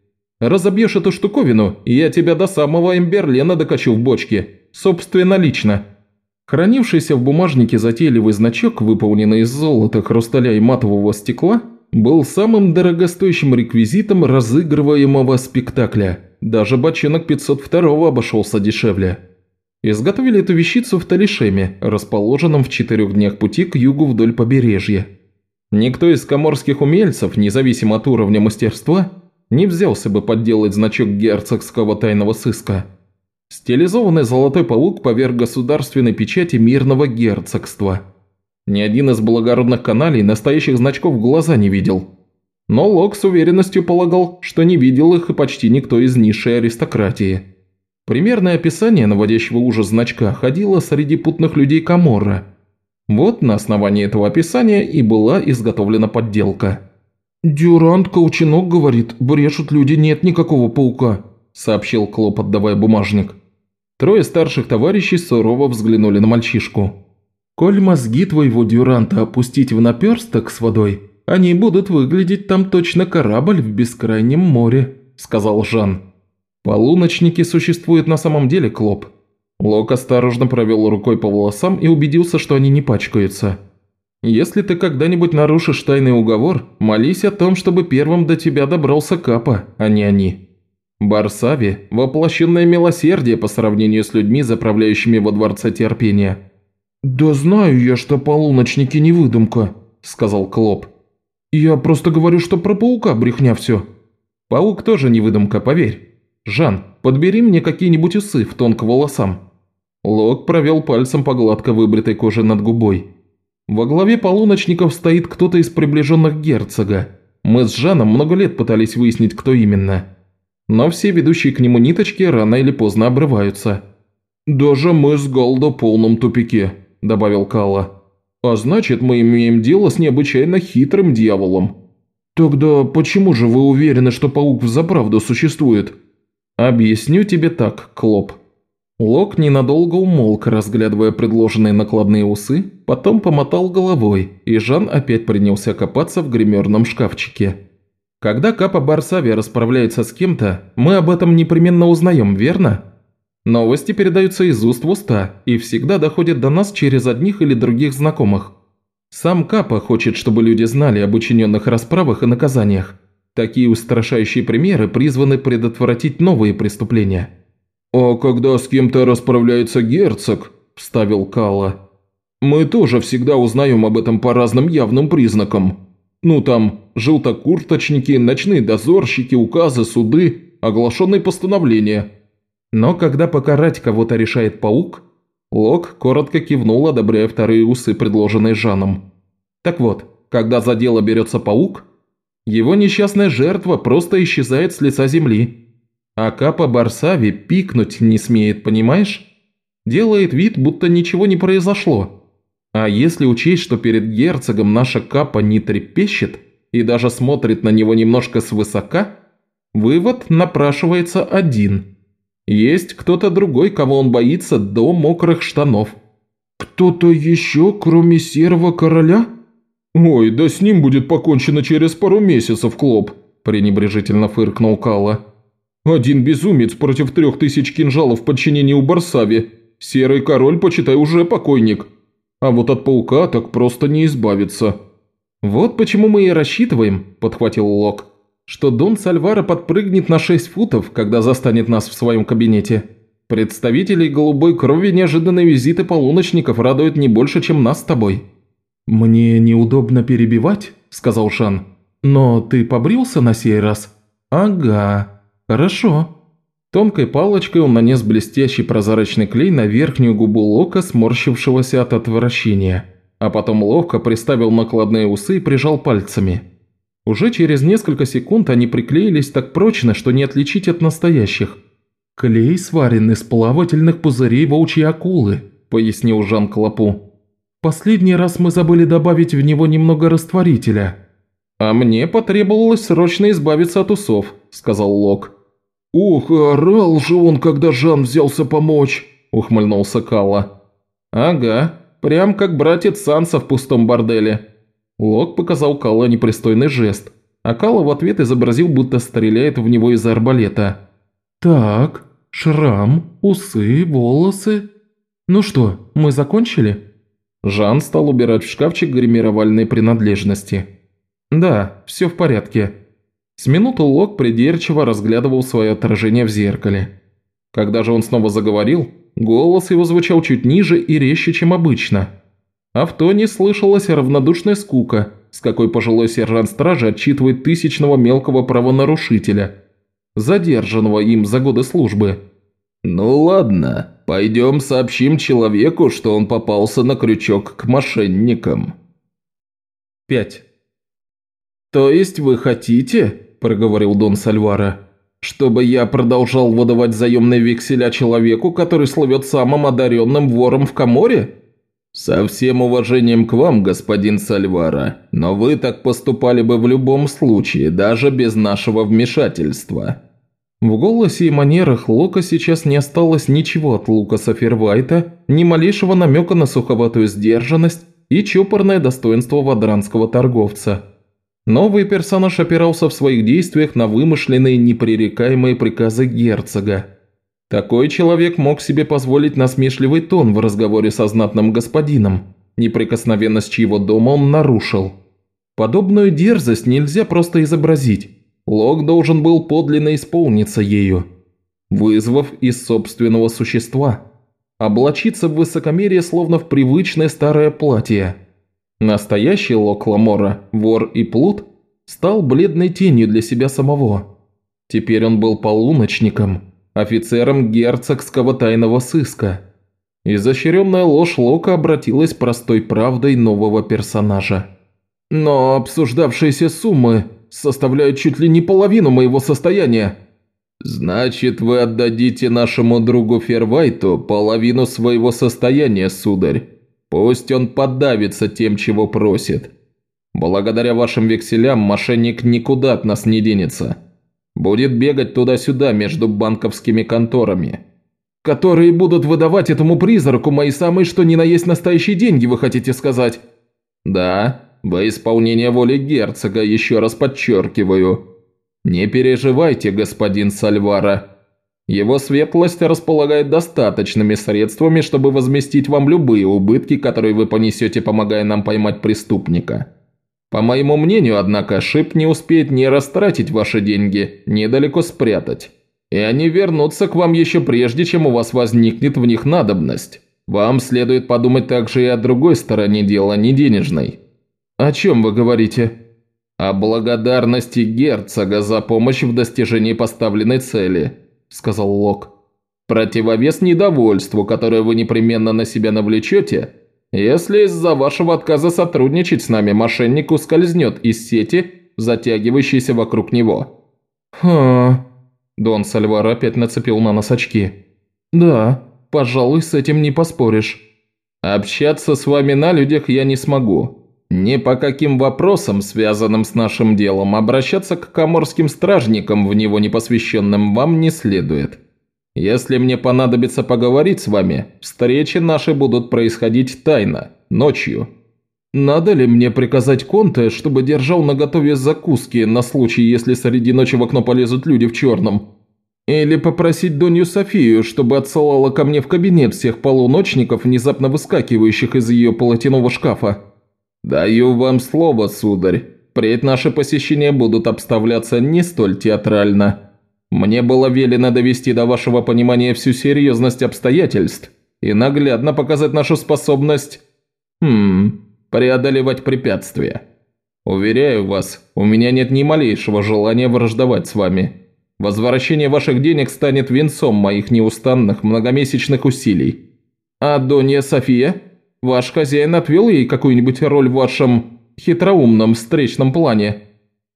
«Разобьешь эту штуковину, и я тебя до самого Эмберлена докачу в бочке. Собственно, лично». Хранившийся в бумажнике затейливый значок, выполненный из золота, хрусталя и матового стекла, был самым дорогостоящим реквизитом разыгрываемого спектакля. Даже бочонок 502 обошелся дешевле. Изготовили эту вещицу в Талишеме, расположенном в четырех днях пути к югу вдоль побережья. Никто из коморских умельцев, независимо от уровня мастерства, не взялся бы подделать значок герцогского тайного сыска. Стилизованный золотой паук поверх государственной печати мирного герцогства. Ни один из благородных каналей настоящих значков в глаза не видел. Но Лок с уверенностью полагал, что не видел их и почти никто из низшей аристократии. Примерное описание наводящего ужас значка ходило среди путных людей Каморра – вот на основании этого описания и была изготовлена подделка. «Дюрант Колченок говорит, брешут люди, нет никакого паука», – сообщил Клоп, отдавая бумажник. Трое старших товарищей сурово взглянули на мальчишку. «Коль мозги твоего Дюранта опустить в наперсток с водой, они будут выглядеть там точно корабль в бескрайнем море», – сказал Жан. Полуночники существуют на самом деле, Клоп. Лок осторожно провел рукой по волосам и убедился, что они не пачкаются. Если ты когда-нибудь нарушишь тайный уговор, молись о том, чтобы первым до тебя добрался Капа, а не они. Барсави – воплощенное милосердие по сравнению с людьми, заправляющими во Дворце Терпения. «Да знаю я, что полуночники не выдумка», – сказал Клоп. «Я просто говорю, что про паука брехня все». «Паук тоже не выдумка, поверь. Жан, подбери мне какие-нибудь усы в тонко волосам». Лок провел пальцем по гладко выбритой коже над губой. Во главе полуночников стоит кто-то из приближенных герцога. Мы с Жаном много лет пытались выяснить, кто именно. Но все ведущие к нему ниточки рано или поздно обрываются. «Даже мы с Голдо в полном тупике», – добавил Калла. «А значит, мы имеем дело с необычайно хитрым дьяволом». «Тогда почему же вы уверены, что паук взаправду существует?» «Объясню тебе так, Клоп», Лок ненадолго умолк, разглядывая предложенные накладные усы, потом помотал головой, и Жан опять принялся копаться в гримерном шкафчике. Когда Капа Барсави расправляется с кем-то, мы об этом непременно узнаем, верно? Новости передаются из уст в уста и всегда доходят до нас через одних или других знакомых. Сам Капа хочет, чтобы люди знали об учиненных расправах и наказаниях. Такие устрашающие примеры призваны предотвратить новые преступления. «А когда с кем-то расправляется герцог», – вставил Калла, – «мы тоже всегда узнаем об этом по разным явным признакам. Ну там, желтокурточники, ночные дозорщики, указы, суды, оглашенные постановления». Но когда покарать кого-то решает паук, Лок коротко кивнул, одобряя вторые усы, предложенные Жаном. Так вот, когда за дело берется паук, его несчастная жертва просто исчезает с лица земли – а Капа Барсави пикнуть не смеет, понимаешь? Делает вид, будто ничего не произошло. А если учесть, что перед герцогом наша Капа не трепещет и даже смотрит на него немножко свысока, вывод напрашивается один. Есть кто-то другой, кого он боится до мокрых штанов. «Кто-то еще, кроме серого короля?» «Ой, да с ним будет покончено через пару месяцев, Клоп», – пренебрежительно фыркнул Калла. Один безумец против трех тысяч кинжалов в подчинении у Барсави. Серый король, почитай, уже покойник. А вот от паука так просто не избавиться». «Вот почему мы и рассчитываем», – подхватил Лок, – «что Дон Сальвара подпрыгнет на шесть футов, когда застанет нас в своем кабинете. Представителей голубой крови неожиданные визиты полуночников радуют не больше, чем нас с тобой». «Мне неудобно перебивать», – сказал Шан. «Но ты побрился на сей раз?» «Ага», «Хорошо». Тонкой палочкой он нанес блестящий прозрачный клей на верхнюю губу Лока, сморщившегося от отвращения, а потом ловко приставил накладные усы и прижал пальцами. Уже через несколько секунд они приклеились так прочно, что не отличить от настоящих. «Клей сварен из плавательных пузырей волчьей акулы», – пояснил Жан Клопу. «Последний раз мы забыли добавить в него немного растворителя». «А мне потребовалось срочно избавиться от усов», – сказал Лок. «Ух, орал же он, когда Жан взялся помочь!» – ухмыльнулся Калла. «Ага, прям как братец Санса в пустом борделе». Лок показал Калла непристойный жест, а Калла в ответ изобразил, будто стреляет в него из арбалета. «Так, шрам, усы, волосы. Ну что, мы закончили?» Жан стал убирать в шкафчик гримировальные принадлежности. «Да, все в порядке. С минуту Лок придирчиво разглядывал свое отражение в зеркале. Когда же он снова заговорил, голос его звучал чуть ниже и резче, чем обычно. А в тоне слышалась равнодушная скука, с какой пожилой сержант стражи отчитывает тысячного мелкого правонарушителя, задержанного им за годы службы. «Ну ладно, пойдем сообщим человеку, что он попался на крючок к мошенникам». 5. «То есть вы хотите, – проговорил Дон Сальвара. «Чтобы я продолжал выдавать заемные векселя человеку, который слывет самым одаренным вором в Каморе?» «Со всем уважением к вам, господин Сальвара, но вы так поступали бы в любом случае, даже без нашего вмешательства». В голосе и манерах Лока сейчас не осталось ничего от Лукаса Фервайта, ни малейшего намека на суховатую сдержанность и чопорное достоинство вадранского торговца. Новый персонаж опирался в своих действиях на вымышленные непререкаемые приказы герцога. Такой человек мог себе позволить насмешливый тон в разговоре со знатным господином, неприкосновенность чьего дома он нарушил. Подобную дерзость нельзя просто изобразить. Лок должен был подлинно исполниться ею, вызвав из собственного существа, облачиться в высокомерие словно в привычное старое платье – Настоящий Лок Ламора, вор и плут, стал бледной тенью для себя самого. Теперь он был полуночником, офицером герцогского тайного сыска. Изощренная ложь Лока обратилась простой правдой нового персонажа. «Но обсуждавшиеся суммы составляют чуть ли не половину моего состояния». «Значит, вы отдадите нашему другу Фервайту половину своего состояния, сударь?» Пусть он подавится тем, чего просит. Благодаря вашим векселям мошенник никуда от нас не денется. Будет бегать туда-сюда между банковскими конторами. Которые будут выдавать этому призраку мои самые что ни на есть настоящие деньги, вы хотите сказать? Да, во исполнение воли герцога, еще раз подчеркиваю. Не переживайте, господин Сальвара. Его светлость располагает достаточными средствами, чтобы возместить вам любые убытки, которые вы понесете, помогая нам поймать преступника. По моему мнению, однако, Шип не успеет ни растратить ваши деньги, ни далеко спрятать. И они вернутся к вам еще прежде, чем у вас возникнет в них надобность. Вам следует подумать также и о другой стороне дела, не денежной. О чем вы говорите? О благодарности герцога за помощь в достижении поставленной цели –– сказал Лок. «Противовес недовольству, которое вы непременно на себя навлечете, если из-за вашего отказа сотрудничать с нами мошенник ускользнет из сети, затягивающейся вокруг него». «Ха...» Дон Сальвар опять нацепил на нос очки. «Да, пожалуй, с этим не поспоришь». «Общаться с вами на людях я не смогу. Ни по каким вопросам, связанным с нашим делом, обращаться к коморским стражникам, в него непосвященным, вам не следует. Если мне понадобится поговорить с вами, встречи наши будут происходить тайно, ночью. Надо ли мне приказать Конте, чтобы держал наготове закуски на случай, если среди ночи в окно полезут люди в черном? Или попросить Донью Софию, чтобы отсылала ко мне в кабинет всех полуночников, внезапно выскакивающих из ее полотяного шкафа?» «Даю вам слово, сударь. Впредь наши посещения будут обставляться не столь театрально. Мне было велено довести до вашего понимания всю серьезность обстоятельств и наглядно показать нашу способность... Хм... преодолевать препятствия. Уверяю вас, у меня нет ни малейшего желания враждовать с вами. Возвращение ваших денег станет венцом моих неустанных многомесячных усилий». «А Донья София?» Ваш хозяин отвел ей какую-нибудь роль в вашем хитроумном встречном плане?»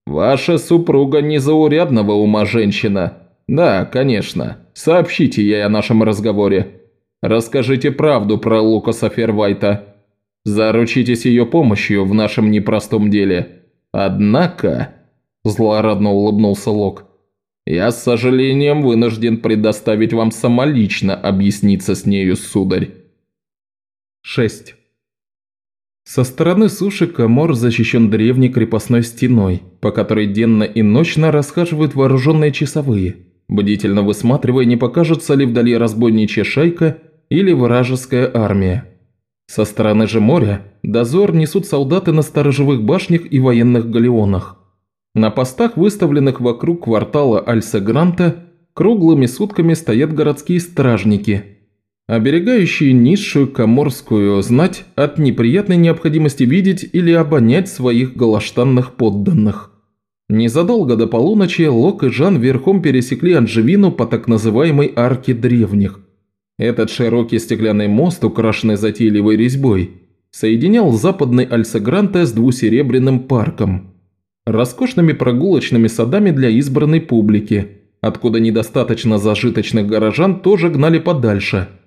«Ваша супруга незаурядного ума женщина. Да, конечно. Сообщите ей о нашем разговоре. Расскажите правду про Лукаса Фервайта. Заручитесь ее помощью в нашем непростом деле. Однако...» Злорадно улыбнулся Лок. «Я с сожалением вынужден предоставить вам самолично объясниться с нею, сударь. 6. Со стороны суши Камор защищен древней крепостной стеной, по которой денно и ночно расхаживают вооруженные часовые, бдительно высматривая, не покажется ли вдали разбойничья шайка или вражеская армия. Со стороны же моря дозор несут солдаты на сторожевых башнях и военных галеонах. На постах, выставленных вокруг квартала Альса-Гранта, круглыми сутками стоят городские стражники – оберегающие низшую коморскую знать от неприятной необходимости видеть или обонять своих голоштанных подданных. Незадолго до полуночи Лок и Жан верхом пересекли Анжевину по так называемой арке древних. Этот широкий стеклянный мост, украшенный затейливой резьбой, соединял западный Альсагранте с двусеребряным парком, роскошными прогулочными садами для избранной публики, откуда недостаточно зажиточных горожан тоже гнали подальше –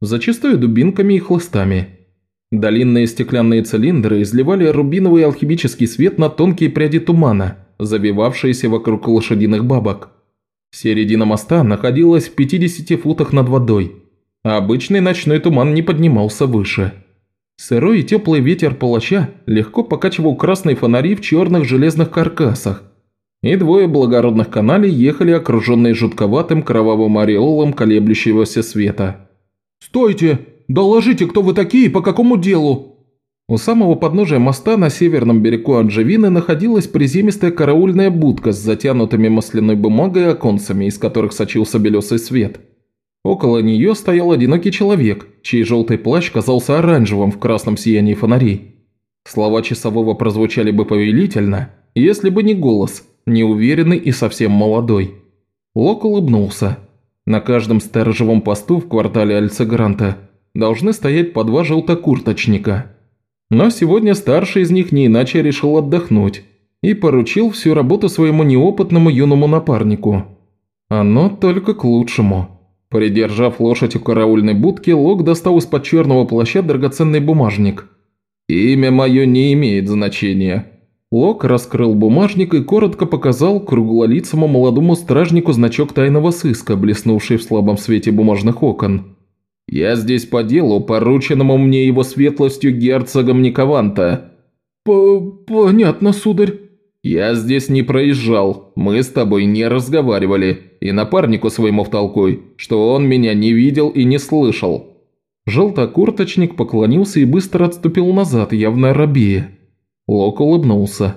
зачастую дубинками и хлыстами. Долинные стеклянные цилиндры изливали рубиновый алхимический свет на тонкие пряди тумана, завивавшиеся вокруг лошадиных бабок. Середина моста находилась в 50 футах над водой, а обычный ночной туман не поднимался выше. Сырой и теплый ветер палача легко покачивал красные фонари в черных железных каркасах, и двое благородных каналей ехали окруженные жутковатым кровавым ореолом колеблющегося света. «Стойте! Доложите, кто вы такие и по какому делу?» У самого подножия моста на северном берегу Анжевины находилась приземистая караульная будка с затянутыми масляной бумагой и оконцами, из которых сочился белесый свет. Около нее стоял одинокий человек, чей желтый плащ казался оранжевым в красном сиянии фонарей. Слова часового прозвучали бы повелительно, если бы не голос, неуверенный и совсем молодой. Лок улыбнулся. На каждом сторожевом посту в квартале Альцегранта должны стоять по два желтокурточника – но сегодня старший из них не иначе решил отдохнуть и поручил всю работу своему неопытному юному напарнику. Оно только к лучшему. Придержав лошадь у караульной будки, Лок достал из-под черного плаща драгоценный бумажник. «Имя мое не имеет значения». Лок раскрыл бумажник и коротко показал круглолицому молодому стражнику значок тайного сыска, блеснувший в слабом свете бумажных окон. Я здесь по делу, порученному мне его светлостью герцогом Никованта». «Понятно, сударь». «Я здесь не проезжал, мы с тобой не разговаривали, и напарнику своему втолкуй, что он меня не видел и не слышал». Желтокурточник поклонился и быстро отступил назад, явно рабея. Лок улыбнулся.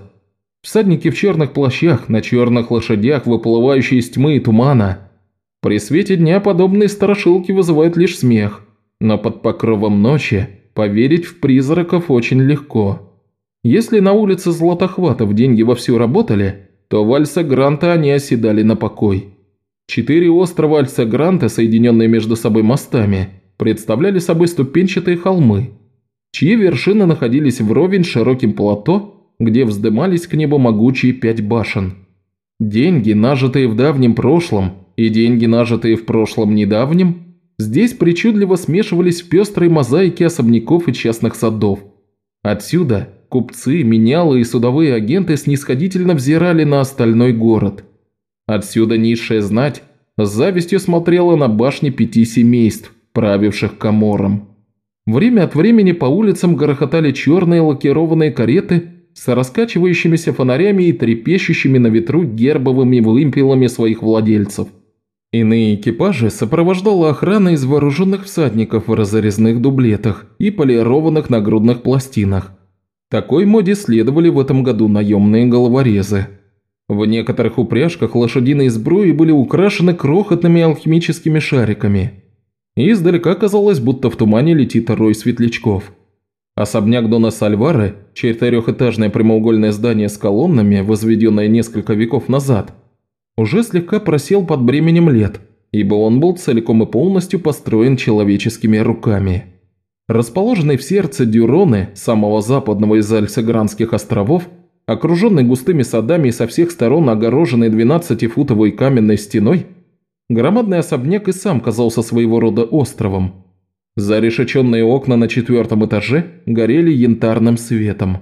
Всадники в черных плащах, на черных лошадях, выплывающие из тьмы и тумана, при свете дня подобные страшилки вызывают лишь смех, но под покровом ночи поверить в призраков очень легко. Если на улице Златохватов деньги вовсю работали, то в Альса-Гранта они оседали на покой. Четыре острова Альса-Гранта, соединенные между собой мостами, представляли собой ступенчатые холмы, чьи вершины находились вровень с широким плато, где вздымались к небу могучие пять башен. Деньги, нажитые в давнем прошлом, и деньги, нажитые в прошлом недавнем, здесь причудливо смешивались в пестрой мозаике особняков и частных садов. Отсюда купцы, менялы и судовые агенты снисходительно взирали на остальной город. Отсюда низшая знать с завистью смотрела на башни пяти семейств, правивших Камором. Время от времени по улицам грохотали черные лакированные кареты с раскачивающимися фонарями и трепещущими на ветру гербовыми вымпелами своих владельцев – Иные экипажи сопровождала охрана из вооруженных всадников в разрезных дублетах и полированных нагрудных пластинах. Такой моде следовали в этом году наемные головорезы. В некоторых упряжках лошадиные сбруи были украшены крохотными алхимическими шариками. И издалека казалось, будто в тумане летит рой светлячков. Особняк Дона Сальвары, четырехэтажное прямоугольное здание с колоннами, возведенное несколько веков назад – уже слегка просел под бременем лет, ибо он был целиком и полностью построен человеческими руками. Расположенный в сердце Дюроны, самого западного из Альсегранских островов, окруженный густыми садами и со всех сторон огороженный 12-футовой каменной стеной, громадный особняк и сам казался своего рода островом. Зарешеченные окна на четвертом этаже горели янтарным светом.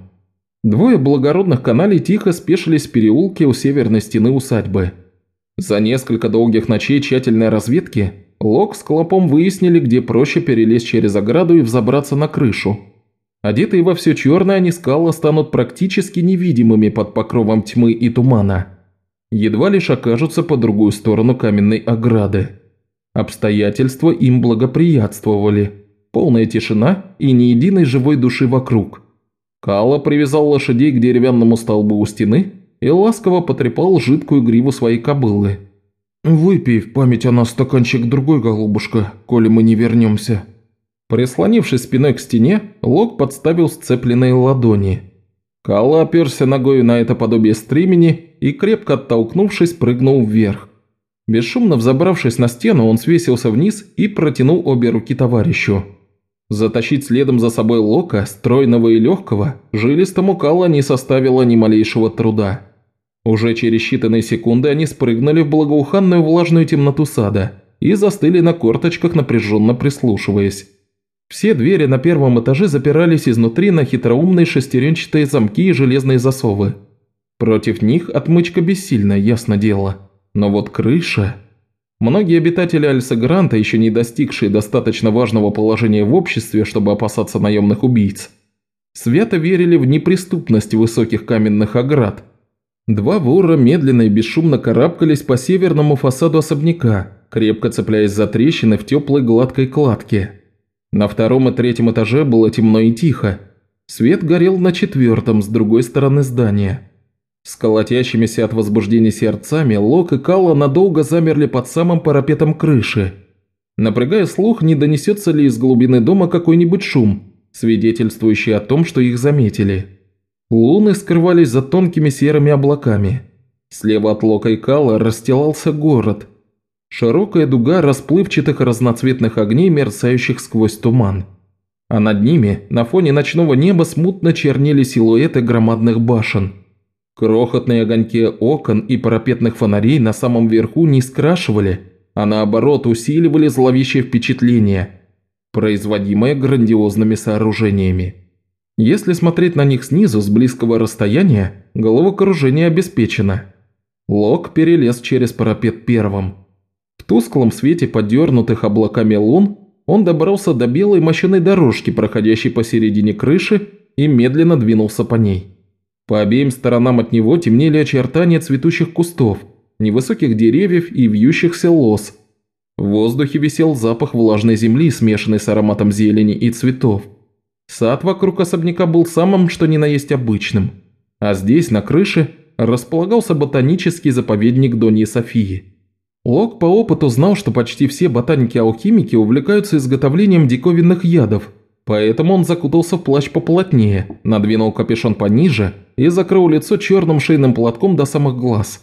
Двое благородных каналей тихо спешились в переулке у северной стены усадьбы. За несколько долгих ночей тщательной разведки Лок с Клопом выяснили, где проще перелезть через ограду и взобраться на крышу. Одетые во все черное, они скалы станут практически невидимыми под покровом тьмы и тумана. Едва лишь окажутся по другую сторону каменной ограды. Обстоятельства им благоприятствовали. Полная тишина и ни единой живой души вокруг – Кала привязал лошадей к деревянному столбу у стены и ласково потрепал жидкую гриву своей кобылы. «Выпей в память о нас стаканчик другой, голубушка, коли мы не вернемся». Прислонившись спиной к стене, Лок подставил сцепленные ладони. Кала оперся ногой на это подобие стремени и, крепко оттолкнувшись, прыгнул вверх. Бесшумно взобравшись на стену, он свесился вниз и протянул обе руки товарищу. Затащить следом за собой Лока, стройного и легкого, жилистому Калла не составило ни малейшего труда. Уже через считанные секунды они спрыгнули в благоуханную влажную темноту сада и застыли на корточках, напряженно прислушиваясь. Все двери на первом этаже запирались изнутри на хитроумные шестеренчатые замки и железные засовы. Против них отмычка бессильна, ясно дело. Но вот крыша... Многие обитатели Альса-Гранта, еще не достигшие достаточно важного положения в обществе, чтобы опасаться наемных убийц, свято верили в неприступность высоких каменных оград. Два вора медленно и бесшумно карабкались по северному фасаду особняка, крепко цепляясь за трещины в теплой гладкой кладке. На втором и третьем этаже было темно и тихо. Свет горел на четвертом, с другой стороны здания. С колотящимися от возбуждения сердцами Лок и Калла надолго замерли под самым парапетом крыши. Напрягая слух, не донесется ли из глубины дома какой-нибудь шум, свидетельствующий о том, что их заметили. Луны скрывались за тонкими серыми облаками. Слева от Лока и Калла расстилался город. Широкая дуга расплывчатых разноцветных огней, мерцающих сквозь туман. А над ними, на фоне ночного неба, смутно чернели силуэты громадных башен – Крохотные огоньки окон и парапетных фонарей на самом верху не скрашивали, а наоборот усиливали зловещее впечатление, производимое грандиозными сооружениями. Если смотреть на них снизу с близкого расстояния, головокружение обеспечено. Лок перелез через парапет первым. В тусклом свете подернутых облаками лун он добрался до белой мощеной дорожки, проходящей посередине крыши, и медленно двинулся по ней. По обеим сторонам от него темнели очертания цветущих кустов, невысоких деревьев и вьющихся лос. В воздухе висел запах влажной земли, смешанный с ароматом зелени и цветов. Сад вокруг особняка был самым что ни на есть обычным. А здесь, на крыше, располагался ботанический заповедник Доньи Софии. Лок по опыту знал, что почти все ботаники-алхимики увлекаются изготовлением диковинных ядов – Поэтому он закутался в плащ поплотнее, надвинул капюшон пониже и закрыл лицо черным шейным платком до самых глаз.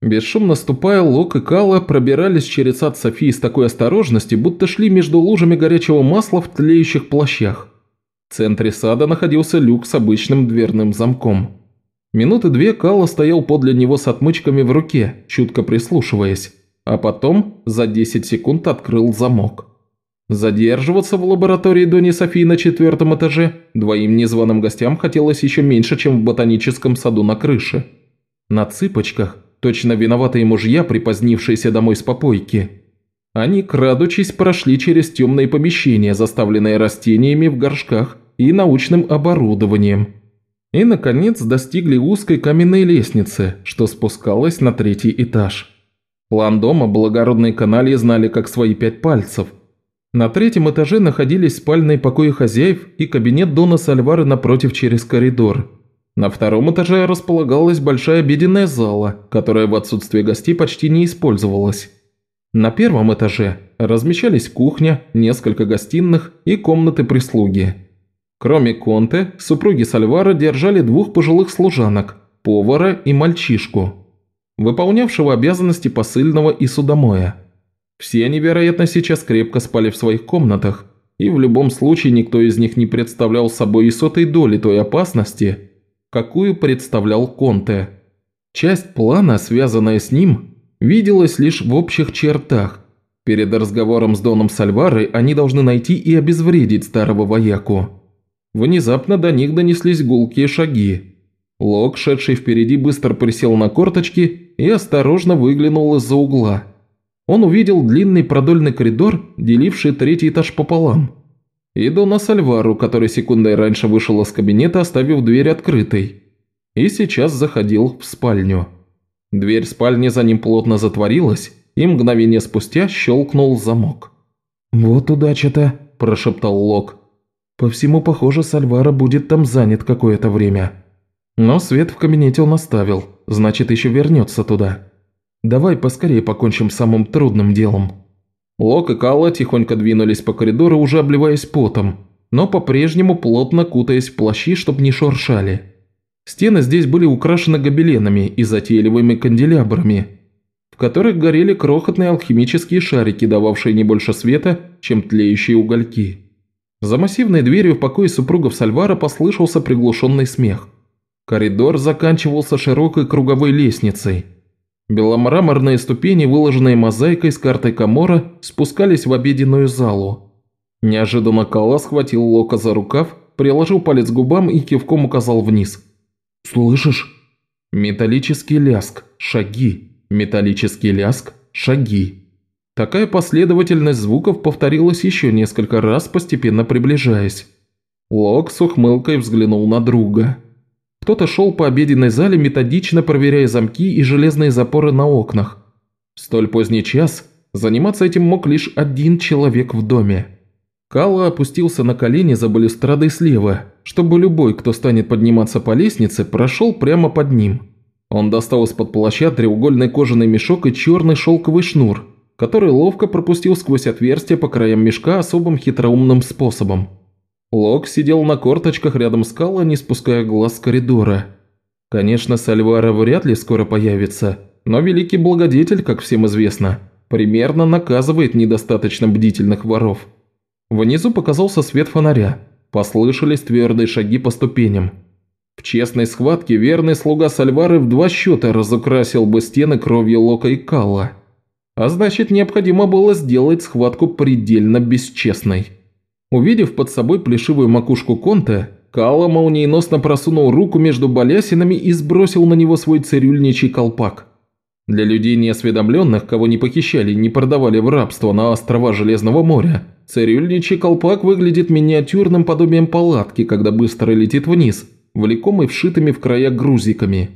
Бесшумно ступая, Лок и Кала пробирались через сад Софии с такой осторожностью, будто шли между лужами горячего масла в тлеющих плащах. В центре сада находился люк с обычным дверным замком. Минуты две Кала стоял подле него с отмычками в руке, чутко прислушиваясь, а потом за 10 секунд открыл замок. Задерживаться в лаборатории Дони Софии на четвертом этаже двоим незваным гостям хотелось еще меньше, чем в ботаническом саду на крыше. На цыпочках, точно виноватые мужья, припозднившиеся домой с попойки. Они, крадучись, прошли через темные помещения, заставленные растениями в горшках и научным оборудованием. И, наконец, достигли узкой каменной лестницы, что спускалась на третий этаж. План дома благородные канальи знали как свои пять пальцев – на третьем этаже находились спальные покои хозяев и кабинет Дона Сальвары напротив через коридор. На втором этаже располагалась большая обеденная зала, которая в отсутствие гостей почти не использовалась. На первом этаже размещались кухня, несколько гостиных и комнаты прислуги. Кроме Конте, супруги Сальвара держали двух пожилых служанок, повара и мальчишку, выполнявшего обязанности посыльного и судомоя. Все они, вероятно, сейчас крепко спали в своих комнатах, и в любом случае никто из них не представлял собой и сотой доли той опасности, какую представлял Конте. Часть плана, связанная с ним, виделась лишь в общих чертах. Перед разговором с Доном Сальварой они должны найти и обезвредить старого вояку. Внезапно до них донеслись гулкие шаги. Лок, шедший впереди, быстро присел на корточки и осторожно выглянул из-за угла – он увидел длинный продольный коридор, деливший третий этаж пополам. И Дона Сальвару, который секундой раньше вышел из кабинета, оставив дверь открытой. И сейчас заходил в спальню. Дверь спальни за ним плотно затворилась, и мгновение спустя щелкнул замок. «Вот удача-то», – прошептал Лок. «По всему похоже, Сальвара будет там занят какое-то время». Но свет в кабинете он оставил, значит, еще вернется туда. Давай поскорее покончим с самым трудным делом». Лок и Калла тихонько двинулись по коридору, уже обливаясь потом, но по-прежнему плотно кутаясь в плащи, чтобы не шуршали. Стены здесь были украшены гобеленами и затейливыми канделябрами, в которых горели крохотные алхимические шарики, дававшие не больше света, чем тлеющие угольки. За массивной дверью в покое супругов Сальвара послышался приглушенный смех. Коридор заканчивался широкой круговой лестницей – Беломраморные ступени, выложенные мозаикой с картой Камора, спускались в обеденную залу. Неожиданно Калла схватил Лока за рукав, приложил палец к губам и кивком указал вниз. «Слышишь?» Металлический ляск, шаги, металлический ляск, шаги. Такая последовательность звуков повторилась еще несколько раз, постепенно приближаясь. Лок с ухмылкой взглянул на друга. Кто-то шел по обеденной зале, методично проверяя замки и железные запоры на окнах. В столь поздний час заниматься этим мог лишь один человек в доме. Кала опустился на колени за балюстрадой слева, чтобы любой, кто станет подниматься по лестнице, прошел прямо под ним. Он достал из-под плаща треугольный кожаный мешок и черный шелковый шнур, который ловко пропустил сквозь отверстие по краям мешка особым хитроумным способом. Лок сидел на корточках рядом с Калла, не спуская глаз с коридора. Конечно, Сальвара вряд ли скоро появится, но великий благодетель, как всем известно, примерно наказывает недостаточно бдительных воров. Внизу показался свет фонаря. Послышались твердые шаги по ступеням. В честной схватке верный слуга Сальвары в два счета разукрасил бы стены кровью Лока и Калла. А значит, необходимо было сделать схватку предельно бесчестной. Увидев под собой плешивую макушку Конте, Калла молниеносно просунул руку между балясинами и сбросил на него свой цирюльничий колпак. Для людей неосведомленных, кого не похищали и не продавали в рабство на острова Железного моря, Цирюльничий колпак выглядит миниатюрным подобием палатки, когда быстро летит вниз, влекомый вшитыми в края грузиками.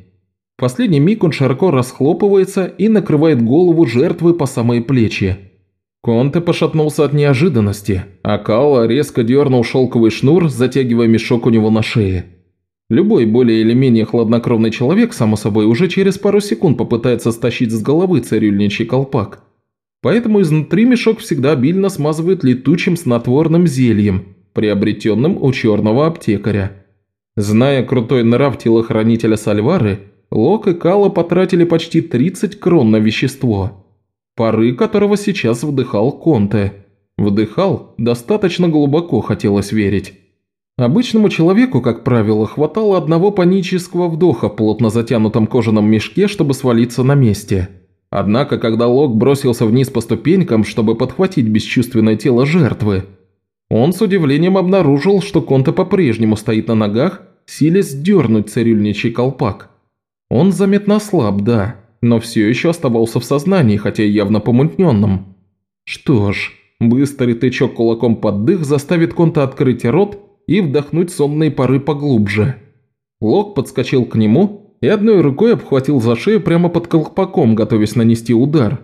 В последний миг он широко расхлопывается и накрывает голову жертвы по самые плечи. Конте пошатнулся от неожиданности, а Као резко дернул шелковый шнур, затягивая мешок у него на шее. Любой более или менее хладнокровный человек, само собой, уже через пару секунд попытается стащить с головы цирюльничий колпак – Поэтому изнутри мешок всегда обильно смазывают летучим снотворным зельем, приобретенным у черного аптекаря. Зная крутой нрав телохранителя Сальвары, Лок и Кала потратили почти 30 крон на вещество, пары которого сейчас вдыхал Конте. Вдыхал достаточно глубоко, хотелось верить. Обычному человеку, как правило, хватало одного панического вдоха в плотно затянутом кожаном мешке, чтобы свалиться на месте – Однако, когда Лок бросился вниз по ступенькам, чтобы подхватить бесчувственное тело жертвы, он с удивлением обнаружил, что Конте по-прежнему стоит на ногах, силясь дернуть цирюльничий колпак. Он заметно ослаб, да, но все еще оставался в сознании, хотя явно помутненном. Что ж, быстрый тычок кулаком под дых заставит Конта открыть рот и вдохнуть сонные пары поглубже. Лок подскочил к нему и одной рукой обхватил за шею прямо под колпаком, готовясь нанести удар.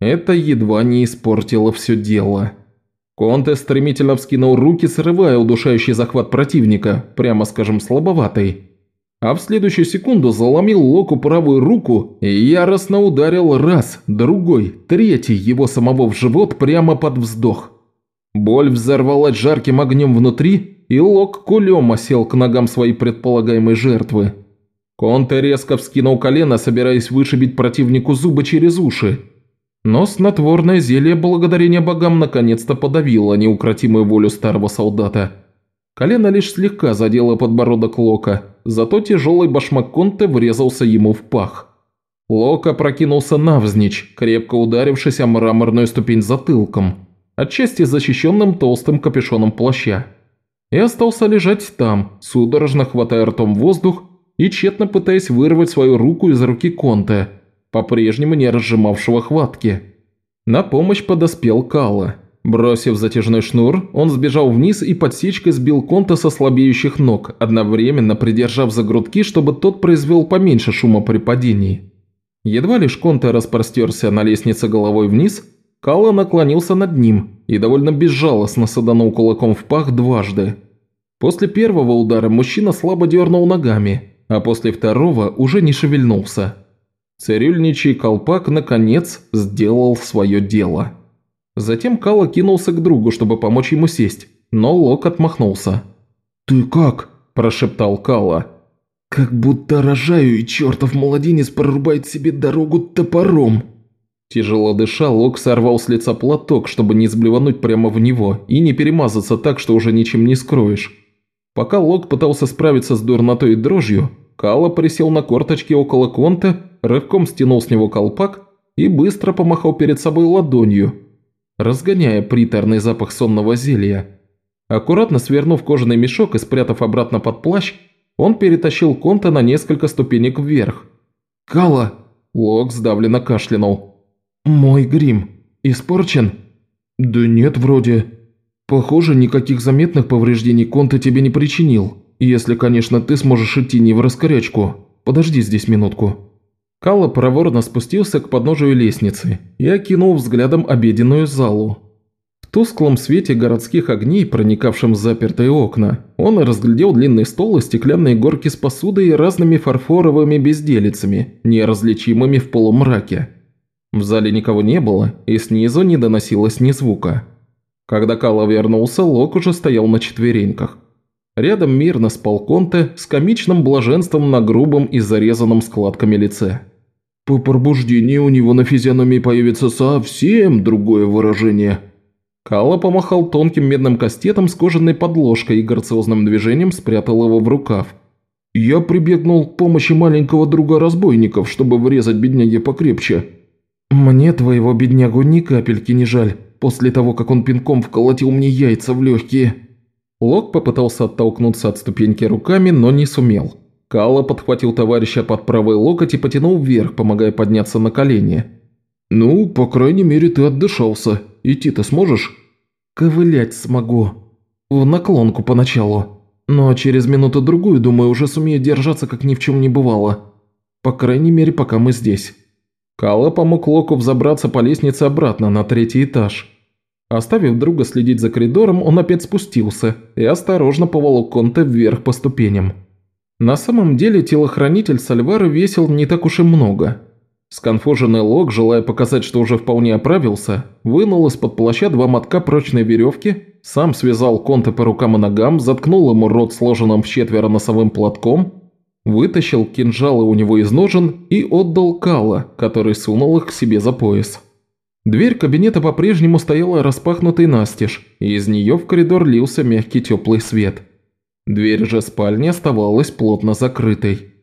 Это едва не испортило все дело. Конте стремительно вскинул руки, срывая удушающий захват противника, прямо скажем слабоватый. А в следующую секунду заломил Локу правую руку и яростно ударил раз, другой, третий его самого в живот прямо под вздох. Боль взорвалась жарким огнем внутри, и Лок кулем осел к ногам своей предполагаемой жертвы. Конте резко вскинул колено, собираясь вышибить противнику зубы через уши. Но снотворное зелье благодарение богам наконец-то подавило неукротимую волю старого солдата. Колено лишь слегка задело подбородок Лока, зато тяжелый башмак Конте врезался ему в пах. Лока прокинулся навзничь, крепко ударившись о мраморную ступень затылком, отчасти защищенным толстым капюшоном плаща. И остался лежать там, судорожно хватая ртом воздух и тщетно пытаясь вырвать свою руку из руки Конте, по-прежнему не разжимавшего хватки. На помощь подоспел Кала. Бросив затяжной шнур, он сбежал вниз и подсечкой сбил Конта со слабеющих ног, одновременно придержав за грудки, чтобы тот произвел поменьше шума при падении. Едва лишь Конте распростерся на лестнице головой вниз, Кала наклонился над ним и довольно безжалостно саданул кулаком в пах дважды. После первого удара мужчина слабо дернул ногами, а после второго уже не шевельнулся. Цирюльничий колпак, наконец, сделал свое дело. Затем Кала кинулся к другу, чтобы помочь ему сесть, но Лок отмахнулся. «Ты как?» – прошептал Кала. «Как будто рожаю, и чертов младенец прорубает себе дорогу топором». Тяжело дыша, Лок сорвал с лица платок, чтобы не сблевануть прямо в него и не перемазаться так, что уже ничем не скроешь. Пока Лок пытался справиться с дурнотой и дрожью, Кала присел на корточки около Конта, рывком стянул с него колпак и быстро помахал перед собой ладонью, разгоняя приторный запах сонного зелья. Аккуратно свернув кожаный мешок и спрятав обратно под плащ, он перетащил Конта на несколько ступенек вверх. «Кала!» – Лок сдавленно кашлянул. «Мой грим. испорчен?» «Да нет, вроде. Похоже, никаких заметных повреждений Конте тебе не причинил, если, конечно, ты сможешь идти не в раскорячку. Подожди здесь минутку». Калла проворно спустился к подножию лестницы и окинул взглядом обеденную залу. В тусклом свете городских огней, проникавшем в запертые окна, он разглядел длинный стол и стеклянные горки с посудой и разными фарфоровыми безделицами, неразличимыми в полумраке. В зале никого не было, и снизу не доносилось ни звука. Когда Калла вернулся, Лок уже стоял на четвереньках. Рядом мирно спал Конте с комичным блаженством на грубом и зарезанном складками лице. По пробуждении у него на физиономии появится совсем другое выражение. Калла помахал тонким медным кастетом с кожаной подложкой и грациозным движением спрятал его в рукав. «Я прибегнул к помощи маленького друга разбойников, чтобы врезать бедняге покрепче». «Мне твоего беднягу ни капельки не жаль, после того, как он пинком вколотил мне яйца в легкие». Лок попытался оттолкнуться от ступеньки руками, но не сумел. Калла подхватил товарища под правый локоть и потянул вверх, помогая подняться на колени. «Ну, по крайней мере, ты отдышался. Идти-то сможешь?» «Ковылять смогу. В наклонку поначалу. Но через минуту-другую, думаю, уже сумею держаться, как ни в чем не бывало. По крайней мере, пока мы здесь». Калла помог Локу взобраться по лестнице обратно на третий этаж. Оставив друга следить за коридором, он опять спустился и осторожно поволок Конте вверх по ступеням. На самом деле телохранитель Сальвара весил не так уж и много. Сконфуженный Лок, желая показать, что уже вполне оправился, вынул из-под плаща два мотка прочной веревки, сам связал Конте по рукам и ногам, заткнул ему рот сложенным в четверо носовым платком, вытащил кинжалы у него из ножен и отдал Кала, который сунул их к себе за пояс. Дверь кабинета по-прежнему стояла распахнутой настежь, и из нее в коридор лился мягкий теплый свет – Дверь же спальни оставалась плотно закрытой.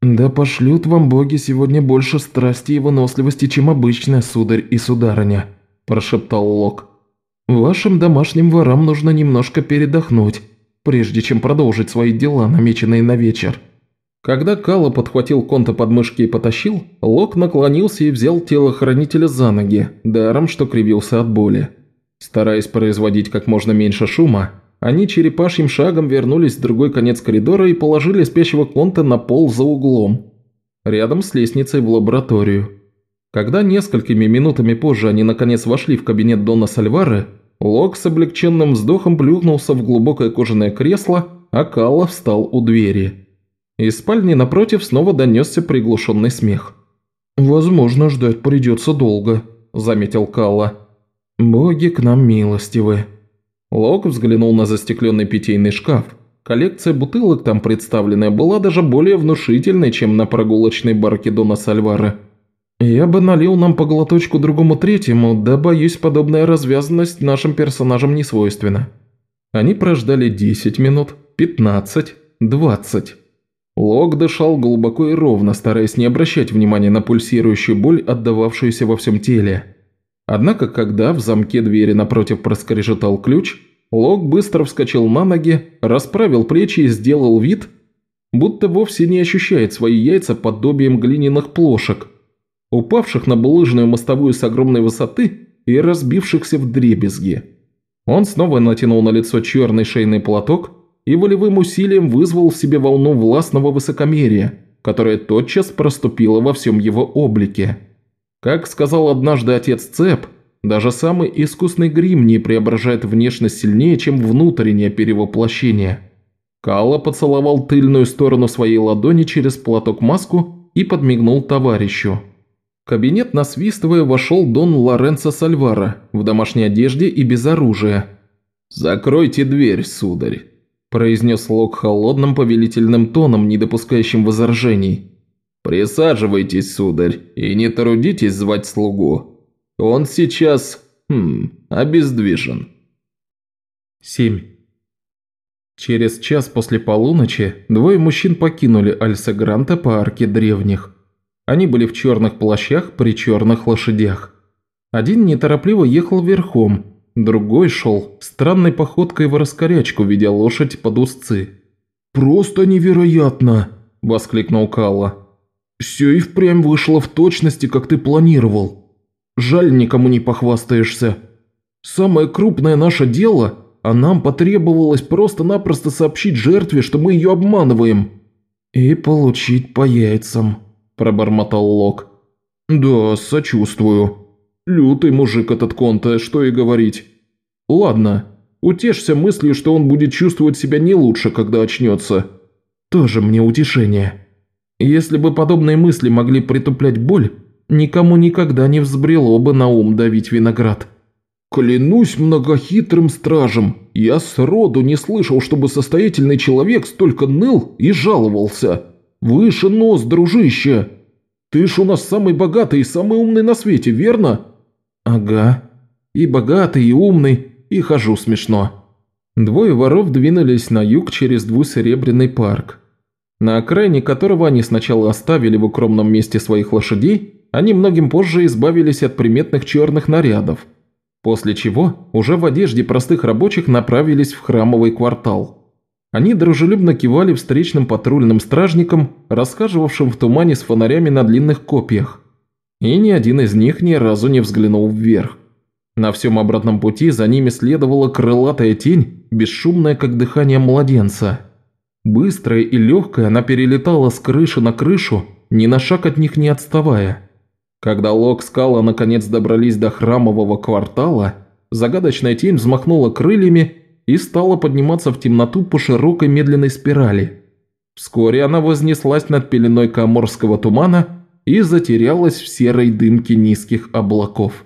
«Да пошлют вам боги сегодня больше страсти и выносливости, чем обычно, сударь и сударыня», – прошептал Лок. «Вашим домашним ворам нужно немножко передохнуть, прежде чем продолжить свои дела, намеченные на вечер». Когда Кала подхватил Конта под мышки и потащил, Лок наклонился и взял телохранителя за ноги, даром что кривился от боли. Стараясь производить как можно меньше шума, они черепашьим шагом вернулись в другой конец коридора и положили спящего Конта на пол за углом, рядом с лестницей в лабораторию. Когда несколькими минутами позже они наконец вошли в кабинет Дона Сальвары, Лок с облегченным вздохом плюхнулся в глубокое кожаное кресло, а Калла встал у двери. Из спальни напротив снова донесся приглушенный смех. «Возможно, ждать придется долго», – заметил Калла. «Боги к нам милостивы». Лок взглянул на застекленный питейный шкаф. Коллекция бутылок там представленная была даже более внушительной, чем на прогулочной барке Дона Сальвара. «Я бы налил нам по глоточку другому третьему, да, боюсь, подобная развязанность нашим персонажам не свойственна». Они прождали 10 минут, 15, 20. Лок дышал глубоко и ровно, стараясь не обращать внимания на пульсирующую боль, отдававшуюся во всем теле. Однако, когда в замке двери напротив проскрежетал ключ, Лок быстро вскочил на ноги, расправил плечи и сделал вид, будто вовсе не ощущает свои яйца подобием глиняных плошек, упавших на булыжную мостовую с огромной высоты и разбившихся в дребезги. Он снова натянул на лицо черный шейный платок и волевым усилием вызвал в себе волну властного высокомерия, которая тотчас проступила во всем его облике. Как сказал однажды отец Цеп, даже самый искусный грим не преображает внешность сильнее, чем внутреннее перевоплощение. Калла поцеловал тыльную сторону своей ладони через платок-маску и подмигнул товарищу. В кабинет, насвистывая, вошел Дон Лоренцо Сальвара в домашней одежде и без оружия. «Закройте дверь, сударь», – произнес Лок холодным повелительным тоном, не допускающим возражений. «Присаживайтесь, сударь, и не трудитесь звать слугу. Он сейчас, хм, обездвижен». 7. Через час после полуночи двое мужчин покинули Альса Гранта по арке древних. Они были в черных плащах при черных лошадях. Один неторопливо ехал верхом, другой шел странной походкой в раскорячку, ведя лошадь под узцы. «Просто невероятно!» – воскликнул Калла. Все и впрямь вышло в точности, как ты планировал. Жаль, никому не похвастаешься. Самое крупное наше дело, а нам потребовалось просто-напросто сообщить жертве, что мы ее обманываем. И получить по яйцам», – пробормотал Лок. «Да, сочувствую. Лютый мужик этот Конте, что и говорить. Ладно, утешься мыслью, что он будет чувствовать себя не лучше, когда очнется. Тоже мне утешение. Если бы подобные мысли могли притуплять боль, никому никогда не взбрело бы на ум давить виноград. Клянусь многохитрым стражем, я сроду не слышал, чтобы состоятельный человек столько ныл и жаловался. Выше нос, дружище. Ты ж у нас самый богатый и самый умный на свете, верно? Ага. И богатый, и умный, и хожу смешно. Двое воров двинулись на юг через двусеребряный парк, на окраине которого они сначала оставили в укромном месте своих лошадей, они многим позже избавились от приметных черных нарядов, после чего уже в одежде простых рабочих направились в храмовый квартал. Они дружелюбно кивали встречным патрульным стражникам, расхаживавшим в тумане с фонарями на длинных копьях, и ни один из них ни разу не взглянул вверх. На всем обратном пути за ними следовала крылатая тень, бесшумная, как дыхание младенца. Быстрая и легкая она перелетала с крыши на крышу, ни на шаг от них не отставая. Когда Лок Скала наконец добрались до храмового квартала, загадочная тень взмахнула крыльями и стала подниматься в темноту по широкой медленной спирали. Вскоре она вознеслась над пеленой коморского тумана и затерялась в серой дымке низких облаков.